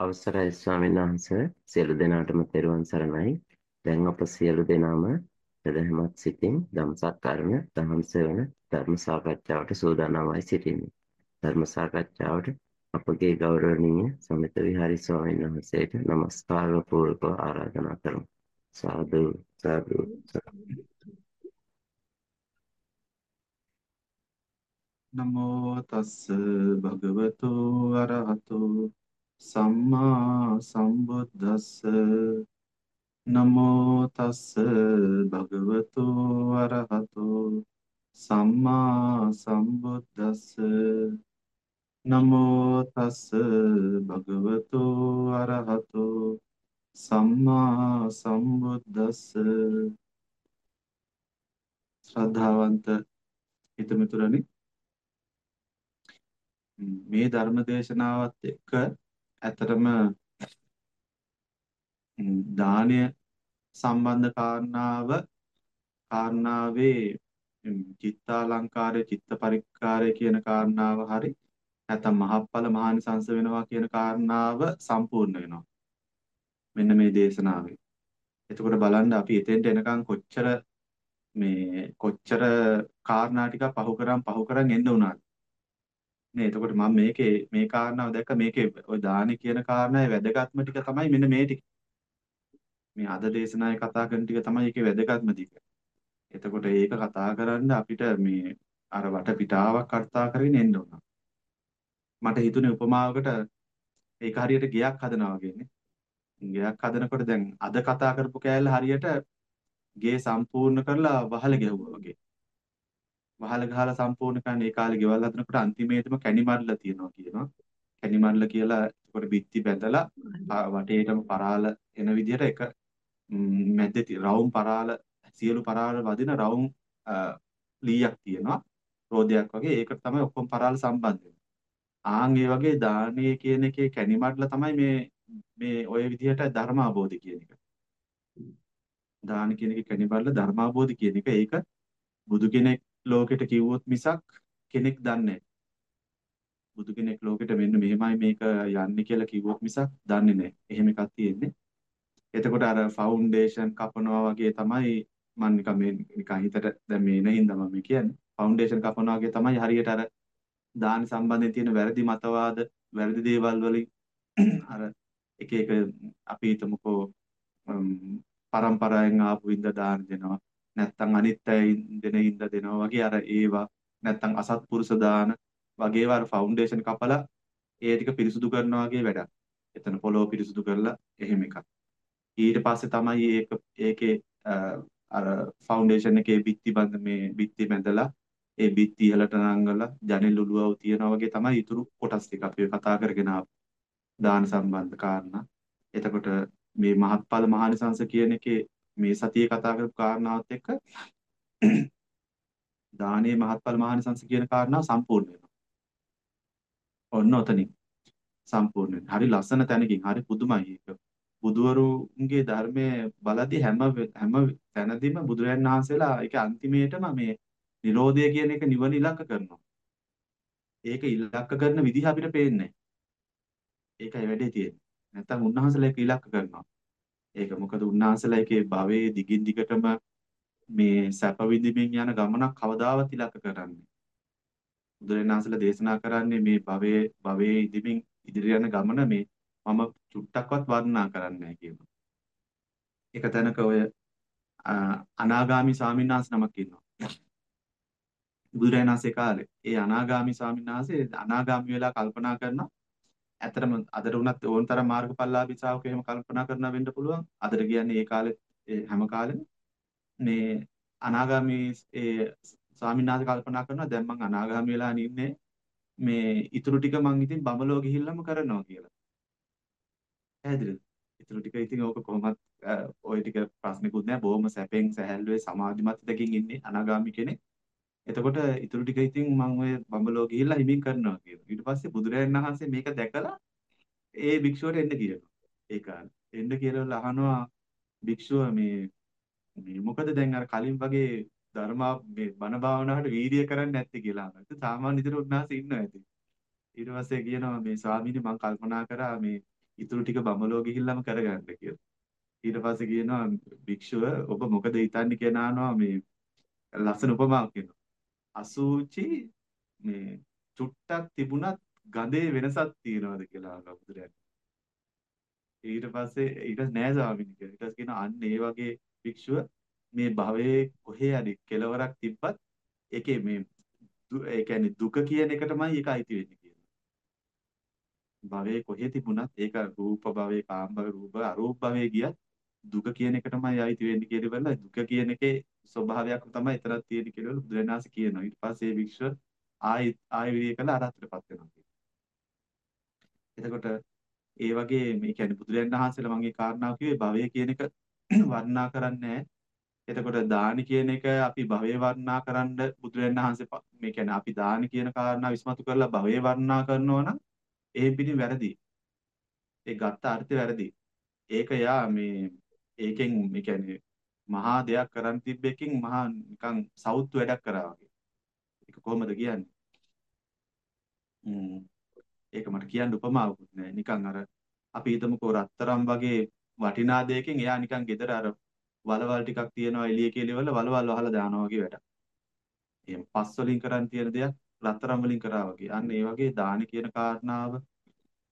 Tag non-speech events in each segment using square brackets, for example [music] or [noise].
අවසරයි ස්වාමීන් වහන්සේ සියලු දෙනාටම තෙරුවන් සරණයි. දැන් අප සියලු දෙනාම සදහමත් සිතින් ධම්සක්කරණ දහම් සෙවන ධර්ම සාකච්ඡාවට සූදානම්වයි සිටින්නේ. ධර්ම සාකච්ඡාවට අපගේ ගෞරවනීය සමිත විහාරි ස්වාමීන් වහන්සේට নমස්කාර පූර්වක ආරාධනා කරමු. සාදු සාදු නමෝ තස්ස භගවතු අරහතෝ සම්මා සම්බුද්දස්ස. නමෝ තස්ස භගවතු අරහතෝ. සම්මා සම්බුද්දස්ස. නමෝ තස්ස භගවතු අරහතෝ. සම්මා සම්බුද්දස්ස. ශ්‍රද්ධාවන්ත හිතමිතුරනි මේ ධර්ම දේශනාවත් එක්ක ඇත්තටම දානය සම්බන්ධ කාරණාව කාරණාවේ චිත්තාලංකාරය චිත්ත පරික්කාරය කියන කාරණාව හරි නැත්නම් මහප්පල මහානිසංස වෙනවා කියන කාරණාව සම්පූර්ණ වෙනවා. මෙන්න මේ දේශනාවේ. එතකොට බලන්න අපි එතෙන්ට එනකන් කොච්චර මේ කොච්චර කාරණා ටික පහු කරන් පහු කරන් එන්න උනාද? නේ එතකොට මම මේකේ මේ කාරණාව දැක්ක මේකේ ওই දානි කියන කාරණාවේ වැදගත්ම ටික තමයි මෙන්න මේ ටික. මේ අද දේශනාවේ කතා කරන ටික තමයි ඒකේ වැදගත්ම ටික. එතකොට ඒක කතා කරන්න අපිට මේ අර වටපිටාවක් කතා කරගෙන එන්න ඕන. මට හිතුනේ උපමාවකට ඒක හරියට ගෙයක් හදනවා වගේනේ. ගෙයක් හදනකොට දැන් අද කතා කරපු කෑල්ල හරියට ගේ සම්පූර්ණ කරලා වහල ගැහුවා වගේ. වහල ගහලා සම්පූර්ණ කරන්න ඒ කාලේ ගෙවල් හදනකොට අන්තිමේටම කැණිමඩල තියනවා කියනවා. කැණිමඩල කියලා එතකොට බිත්ති බැඳලා වටේටම පරාල එන විදිහට එක මැද්දේ රවුම් පරාල සියලු පරාල වදින රවුම් ලීයක් තියෙනවා. රෝදයක් වගේ ඒකට තමයි ඔක්කොම පරාල සම්බන්ධ වෙන්නේ. ආන් ඒ වගේ දානීය කියන එකේ කැණිමඩල තමයි මේ මේ ওই විදිහට ධර්ම අවබෝධය කියන එක. දාන කියන එකේ කැණිමඩල ධර්ම අවබෝධය කියන එක ඒක බුදු කෙනෙක් ලෝකෙට කිව්වොත් මිසක් කෙනෙක් දන්නේ බුදු කෙනෙක් ලෝකෙට මෙන්න මෙහෙමයි මේක යන්නේ කියලා කිව්වොත් මිසක් දන්නේ නැහැ. එහෙම එකක් තියෙන්නේ. එතකොට අර ෆවුන්ඩේෂන් කපනවා වගේ තමයි මම නිකන් මේ නිකන් හිතට දැන් මේ නෙහින්ද මම කියන්නේ. ෆවුන්ඩේෂන් කපනවා වගේ තමයි හරියට අර දාන සම්බන්ධයෙන් තියෙන වැරදි මතවාද, වැරදි දේවල් වලින් [clears throat] අර එක එක අපි හිතමුකෝ පරම්පරාවෙන් ආපු වින්ද දාන දෙනවා. නැත්තම් අනිත් අය දෙන හින්දා දෙනවා වගේ අර ඒවා නැත්තම් අසත්පුරුෂ දාන වගේ ඒවා ෆවුන්ඩේෂන් කපලා ඒ ටික පිරිසුදු කරනවා වගේ වැඩක්. එතන පොළොව පිරිසුදු කරලා එහෙම එකක්. ඊට පස්සේ තමයි ඒක ඒකේ අර ෆවුන්ඩේෂන් එකේ බිත්ති බඳ මේ බිත්ති බැඳලා ඒ බිත්ති ඉහළට නංගලා ජනෙල් උළුවව තියනවා වගේ තමයි ඊතුරු කොටස් ටික අපි කතා කරගෙන ආපු දාන සම්බන්ධ කාරණා. එතකොට මේ මහත්ඵල මහානිසංස කියන එකේ මේ සතියේ කතා කරපු කාරණාවත් එක්ක [clears throat] දානේ මහත්ඵල මහානිසංස කියන කාරණාව සම්පූර්ණ වෙනවා. ඔන්න ඔතනින් සම්පූර්ණ වෙනවා. හරි ලස්සන තැනකින් හරි පුදුමයි ඒක. බුදුවරුන්ගේ ධර්මයේ බලදී හැම හැම තැනදීම බුදුරජාණන් වහන්සේලා ඒක අන්තිමේටම මේ Nirodha කියන එක නිවන ඉලක්ක කරනවා. ඒක ඉලක්ක කරන විදිහ අපිට පේන්නේ ඒකයි වැඩේ තියෙන්නේ. නැත්තම් උන්වහන්සේලා ඒක ඉලක්ක කරනවා. ඒක මොකද උන්වහන්සේලා එකේ භවයේ දිගින් දිගටම මේ සැප විඳින්මින් යන ගමනක් කවදාවත් ඉලක්ක කරන්නේ. බුදුරජාණන්සේලා දේශනා කරන්නේ මේ භවයේ භවයේ ඉදිමින් ඉදිරි යන ගමන මේ මම චුට්ටක්වත් වර්ණනා කරන්නේ නැහැ කියනවා. එක තැනක ඔය අනාගාමි ස්වාමීන් වහන්සේ නමක් ඉන්නවා. බුදුරජාණන්සේ කාලේ ඒ අනාගාමි ස්වාමීන් වහන්සේ අනාගාමි වෙලා කල්පනා කරනවා ඇත්තටම අදට උනත් ඕන තරම් මාර්ගඵලලාභී ශ්‍රාවක එහෙම කල්පනා කරනවා වෙන්න පුළුවන්. අදට කියන්නේ ඒ කාලේ හැම කාලෙම මේ අනාගාමී ඒ ස්වාමීන් වහන්සේ කල්පනා කරනවා දැන් මං අනාගාමී වෙලා ඉන්නේ මේ ඊටු ටික මං ඉතින් බඹලෝ ගිහිල්ලාම කරනවා කියලා. පැහැදිලිද? ඊටු ටික ඉතින් ඕක කොහොමත් ওই ටික ප්‍රශ්නිකුත් නෑ බොහොම සැපෙන් සැහැල්ලුවේ සමාධිමත් දෙකින් ඉන්නේ අනාගාමී කෙනෙක්. එතකොට ඊටු ටික ඉතින් මම ඔය බඹලෝ ගිහිල්ලා හිමින් කරනවා කියනවා. ඊට පස්සේ බුදුරජාණන් වහන්සේ මේක දැකලා ඒ භික්ෂුවට එන්න කියනවා. ඒ කාලේ. එන්න කියලා අහනවා භික්ෂුව මේ මේ මොකද දැන් අර කලින් වගේ ධර්මා මේ බණ භාවනාවට වීර්ය කරන්නේ නැත්තේ කියලා අහනවා. සාමාන්‍ය විදිහට උන්වහන්සේ ඉන්නවා ඇති. ඊට පස්සේ කියනවා මේ ස්වාමීනි මම කල්පනා කරා මේ ඉතුරු ටික බඹලෝ ගිහිල්ලාම කරගන්න කියලා. ඊට පස්සේ කියනවා භික්ෂුව ඔබ මොකද හිතන්නේ කියලා අහනවා මේ ලස්සන උපමාවක් කියනවා. අසූචි මේ චුට්ටක් තිබුණත් ගඳේ වෙනසක් තියනවාද කියලා අහනවා බුදුරජාණන්. ඊට පස්සේ ඊට නෑ ස්වාමීනි කියලා. ඊට පස්සේ කියනවා අන්න ඒ වගේ භික්ෂුව මේ භවයේ කොහේ හරි කෙලවරක් තිබ්බත් ඒකේ මේ ඒ කියන්නේ දුක කියන එකටමයි ඒක අයිති වෙන්නේ කියනවා. භවයේ කොහේ තිබුණත් ඒක රූප භවයේ කාම භවයේ රූප අරූප භවයේ ගියත් දුක කියන එකටමයි අයිති වෙන්නේ කියලා බලලා දුක කියන එකේ ස්වභාවයක් තමයි එතරම් තියෙන්නේ කියලා බුදුරජාණන් වහන්සේ කියනවා. ඊට පස්සේ මේ භික්ෂුව ආයි ආයි විරිය කළා අරහතටපත් වෙනවා කියනවා. එතකොට ඒ වගේ මේ කියන්නේ බුදුරජාණන් වහන්සේලා මම මේ කාරණාව කිව්වේ භවය කියන එක [clears throat] වර්ණනා කරන්නේ එතකොට දානි කියන එක අපි භවයේ වර්ණනා කරන්න බුදුරජාණන් වහන්සේ මේ කියන්නේ අපි දානි කියන කාරණා විශ්මතු කරලා භවයේ වර්ණනා කරනවා නම් ඒ පිටින් වැරදි. ඒ ගත්ත අර්ථය වැරදි. ඒක යා මේ ඒකෙන් මේ කියන්නේ මහා දෙයක් කරන් තිබ්බෙකින් මහා නිකන් සවුත් වැඩක් කරා වගේ. ඒක කොහොමද කියන්නේ? ම්ම් ඒක මට කියන්න උපමාවකුත් නෑ. නිකන් අර අපි හිතමුකෝ රත්තරම් වගේ වටිනා දෙයකින් එයා නිකන් ගෙදර අර වලවල් ටිකක් තියනවා එළිය කෙලිවල වලවල් වහලා දානවා වගේ වැඩක්. එහෙනම් පස් වලින් කරන් තියෙන දෙයක් රත්තරම් වලින් කරා වගේ. අන්න ඒ වගේ දාන කියන කාරණාව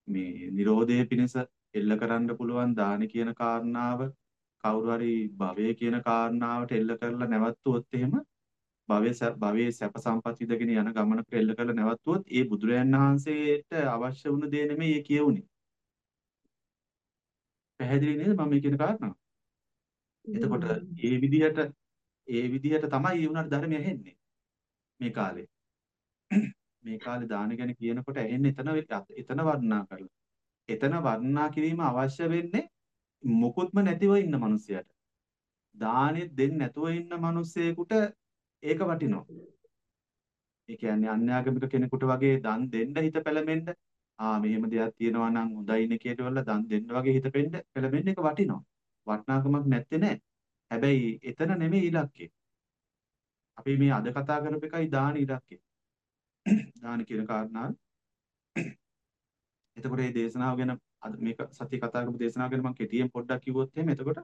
මේ Nirodhe පිණිස එල්ල කරන්න පුළුවන් දාන කියන කාරණාව කවුරු හරි භවය කියන කාරණාවට එල්ල කරලා නැවතුවොත් එහෙම භවයේ භවයේ සැප සම්පත් විදගෙන යන ගමනක එල්ල කරලා නැවතුවොත් ඒ බුදුරයන් වහන්සේට අවශ්‍ය වුණ දේ නෙමෙයි ඒ කියුනේ. පැහැදිලි නේද මම මේ කියන කාරණාව? එතකොට ඒ විදිහට ඒ විදිහට තමයි ඒ උනාට ධර්මය ඇහෙන්නේ මේ කාලේ. [clears throat] මේ කාලේ දාන ගැන කියනකොට ඇහෙන්නේ එතන එතන වර්ණනා කරලා. එතන වර්ණනා කිරීම අවශ්‍ය වෙන්නේ මොකුත්ම නැතිව ඉන්න මිනිසයාට. දානෙත් දෙන්නේ නැතුව ඉන්න මිනිසෙකුට ඒක වටිනවා. ඒ කියන්නේ අන්‍යාගමික කෙනෙකුට වගේ දන් දෙන්න හිත පෙළඹෙන්න ආ මෙහෙම දෙයක් තියෙනවා නම් හොඳයිනේ කියලා දන් දෙන්න වගේ හිත පෙන්න පෙළඹෙන්න එක වටිනවා. වටිනාකමක් නැත්තේ නෑ. හැබැයි එතන නෙමෙයි ඉලක්කය. අපි මේ අද කතා කරපු එකයි දාන ඉලක්කය. දාන කියන කාරණාව. එතකොට මේ දේශනාව ගැන අද මේක සතිය කතා කරපු දේශනාව ගැන මම කෙටියෙන් පොඩ්ඩක් කිව්වොත් එහෙම. එතකොට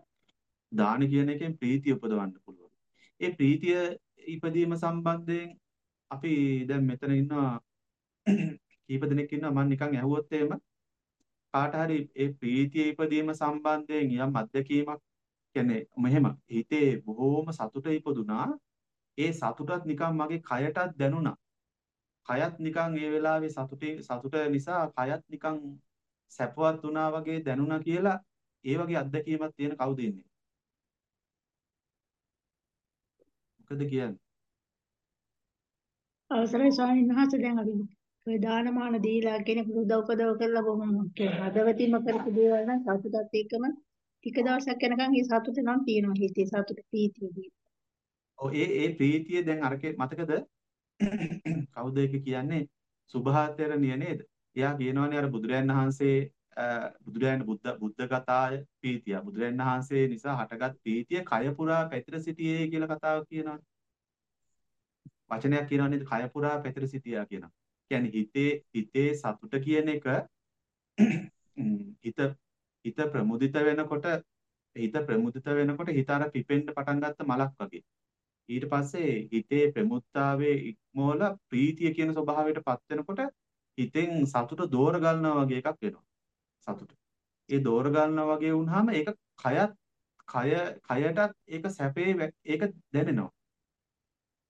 දාන කියන එකෙන් ප්‍රීතිය උපදවන්න පුළුවන්. ඒ ප්‍රීතිය ඉපදීම සම්බන්ධයෙන් අපි දැන් මෙතන ඉන්නවා [clears throat] කීප දෙනෙක් ඉන්නවා. මම නිකන් ඇහුවොත් එහෙම කාට හරි ඒ ප්‍රීතිය ඉපදීම සම්බන්ධයෙන් යම් අත්දැකීමක් කියන්නේ මෙහෙම හිතේ බොහෝම සතුට ඉපදුනා. ඒ සතුටත් නිකන් මගේ කයටත් දැනුණා. කයත් නිකන් ඒ වෙලාවේ සතුටින් සතුට නිසා කයත් නිකන් සැපවත් වුණා වගේ දැනුණා කියලා ඒ වගේ අත්දැකීමක් තියෙන කවුද ඉන්නේ? මොකද කියන්නේ? අවසරයි ස්වාමීන් වහන්සේ දැන් අපි ඔය දානමාන දීලා කෙනෙකුට උදව් උපදව කරලා බොහොම හදවතින්ම කරපු දේවල් නම් සතුටත් එක්කම ටික දවසක් යනකම් ඒ සතුට නම් තියෙනවා හිතේ සතුට ප්‍රීතිය. ඔව් ඒ ඒ ප්‍රීතිය දැන් අරකේ මතකද කවුද ඒක කියන්නේ සුභාතරණිය නේද? එයා කියනවානේ අර බුදුරයන් වහන්සේ බුදුරයන් බුද්ධ බුද්ධගතාය ප්‍රීතිය. බුදුරයන් වහන්සේ නිසා හටගත් ප්‍රීතිය කය පුරා පැතිර සිටියේ කියලා කතාවක් කියනවා. වචනයක් කියනවා නේද? කය පුරා පැතිර සිටියා කියනවා. කියන්නේ හිතේ හිතේ සතුට කියන එක හිත හිත ප්‍රමුදිත වෙනකොට හිත ප්‍රමුදිත වෙනකොට හිත අර පිපෙන්න පටන් ගත්ත මලක් වගේ. ඊට පස්සේ හිතේ ප්‍රමුත්තාවේ ඉක්මවල ප්‍රීතිය කියන ස්වභාවයට පත් වෙනකොට හිතෙන් සතුට දෝර ගන්නවා වගේ එකක් වෙනවා. සතුට. ඒ දෝර ගන්නවා වගේ වුණාම ඒක කයත් කය කයටත් ඒක සැපේ ඒක දැනෙනවා.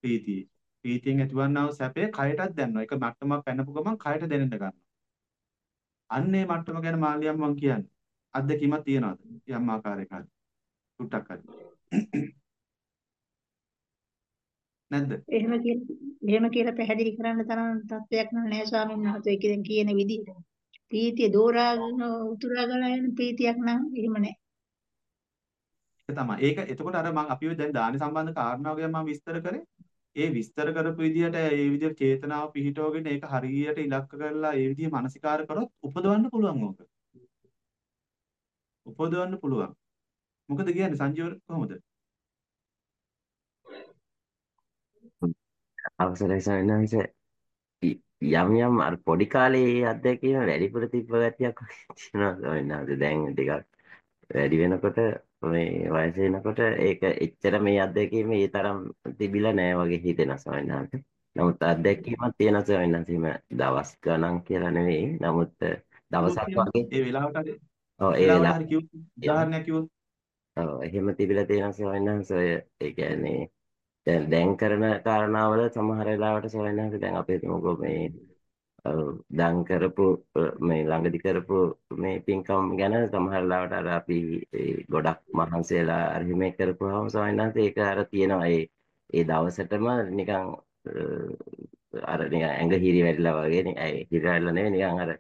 ප්‍රීතිය. ප්‍රීතියෙන් ඇතිවන්නා වූ සැපේ කයටත් දැනෙනවා. ඒක මට්ටමක් පැනපු ගමන් කයට දැනෙන්න ගන්නවා. අන්නේ මට්ටම ගැන මාළියම් මම කියන්නේ. අත්දැකීමක් තියනවාද? යම් ආකාරයක හරි. ටුට්ටක් හරි. නැද්ද? එහෙම කියලා එහෙම කියලා පැහැදිලි කරන්න තරම් තත්ත්වයක් නෑ ස්වාමීන් වහන්සේ කියන කියන විදිහට. ප්‍රීතිය දෝරාගෙන උතුරා ගලා යන ප්‍රීතියක් නම් එහෙම නෑ. ඒක තමයි. ඒක එතකොට අර මම අපි දැන් දාන සම්බන්ධ කාරණාව ගැන මම විස්තර කරේ. ඒ විස්තර කරපු විදිහට ඒ විදිහට චේතනාව පිහිටවගෙන ඒක හරියට ඉලක්ක කරලා ඒ විදිහ මානසිකාර කරොත් උපදවන්න පුළුවන් ඕක. උපදවන්න පුළුවන්. මොකද කියන්නේ සංජීව කොහොමද? අවසරයි සයන්හන්ස යම් යම් අර පොඩි කාලේ අත්දැකීම වැඩිපුර තිබ්බ ගතියක් තියෙනවා වහන්සේ. දැන් ටිකක් වැඩි වෙනකොට මේ වයස වෙනකොට ඒක එච්චර මේ අත්දැකීම ඒ තරම් තිබිලා නෑ වගේ හිතෙනවා වහන්සේ. නමුත් අත්දැකීමක් තියෙනවා වහන්සේ. එහෙම දවස් ගණන් කියලා නෙවෙයි. නමුත් දවසක් වගේ ඒ වෙලාවට ඔව් ඒ වෙලාවට වෙලාව හරි කිව්වොත් උදාහරණයක් කිව්වොත් ඔව් එහෙම තිබිලා තියෙනවා වහන්සේ. ඔය ඒ කියන්නේ දැන් දැන් කරන කාරණාවල සමහර වෙලාවට ස්වාමීන් වහන්සේ දැන් අපි හිතමුකෝ මේ දන් කරපු මේ ළඟදි කරපු මේ පින්කම් ගැන සමහර ලාවට අර අපි ඒ ගොඩක් මහන්සි වෙලා අර හිමේ කරපුවාම ස්වාමීන් වහන්සේ ඒක අර තියෙනවා. ඒ ඒ දවසටම නිකන් අර නිකන් ඇඟ හිරි වැටිලා වගේ නිකන් හිරි වැටිලා නෙවෙයි නිකන් අර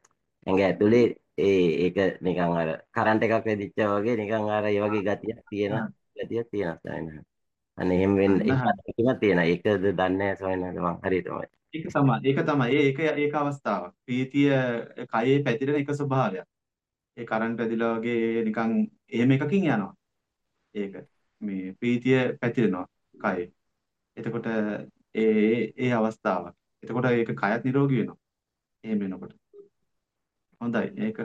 ඇඟ ඇතුලේ ඒ ඒක නිකන් අර කරන්ට් එකක් වැදිච්චා වගේ නිකන් අර ඒ වගේ ගතියක් තියෙන ගතියක් තියෙනවා ස්වාමීන් අන්න එහෙම වෙන්න අන්න හරි. ඒක තියෙනවා. ඒකද දන්නේ නැහැ වහන්සේ මං? හරියටම. ඒක තමයි. ඒක තමයි. ඒක ඒක අවස්ථාවක්. ප්‍රීතිය කයේ පැතිරෙන එක ස්වභාවයක්. ඒ කරන්ට් වැදිලා වගේ නිකන් එහෙම එකකින් යනවා. ඒක මේ ප්‍රීතිය පැතිරෙනවා කයේ. එතකොට ඒ ඒ අවස්ථාවක්. එතකොට ඒක කයත් නිරෝගී වෙනවා. එහෙම වෙනකොට. හොඳයි. ඒක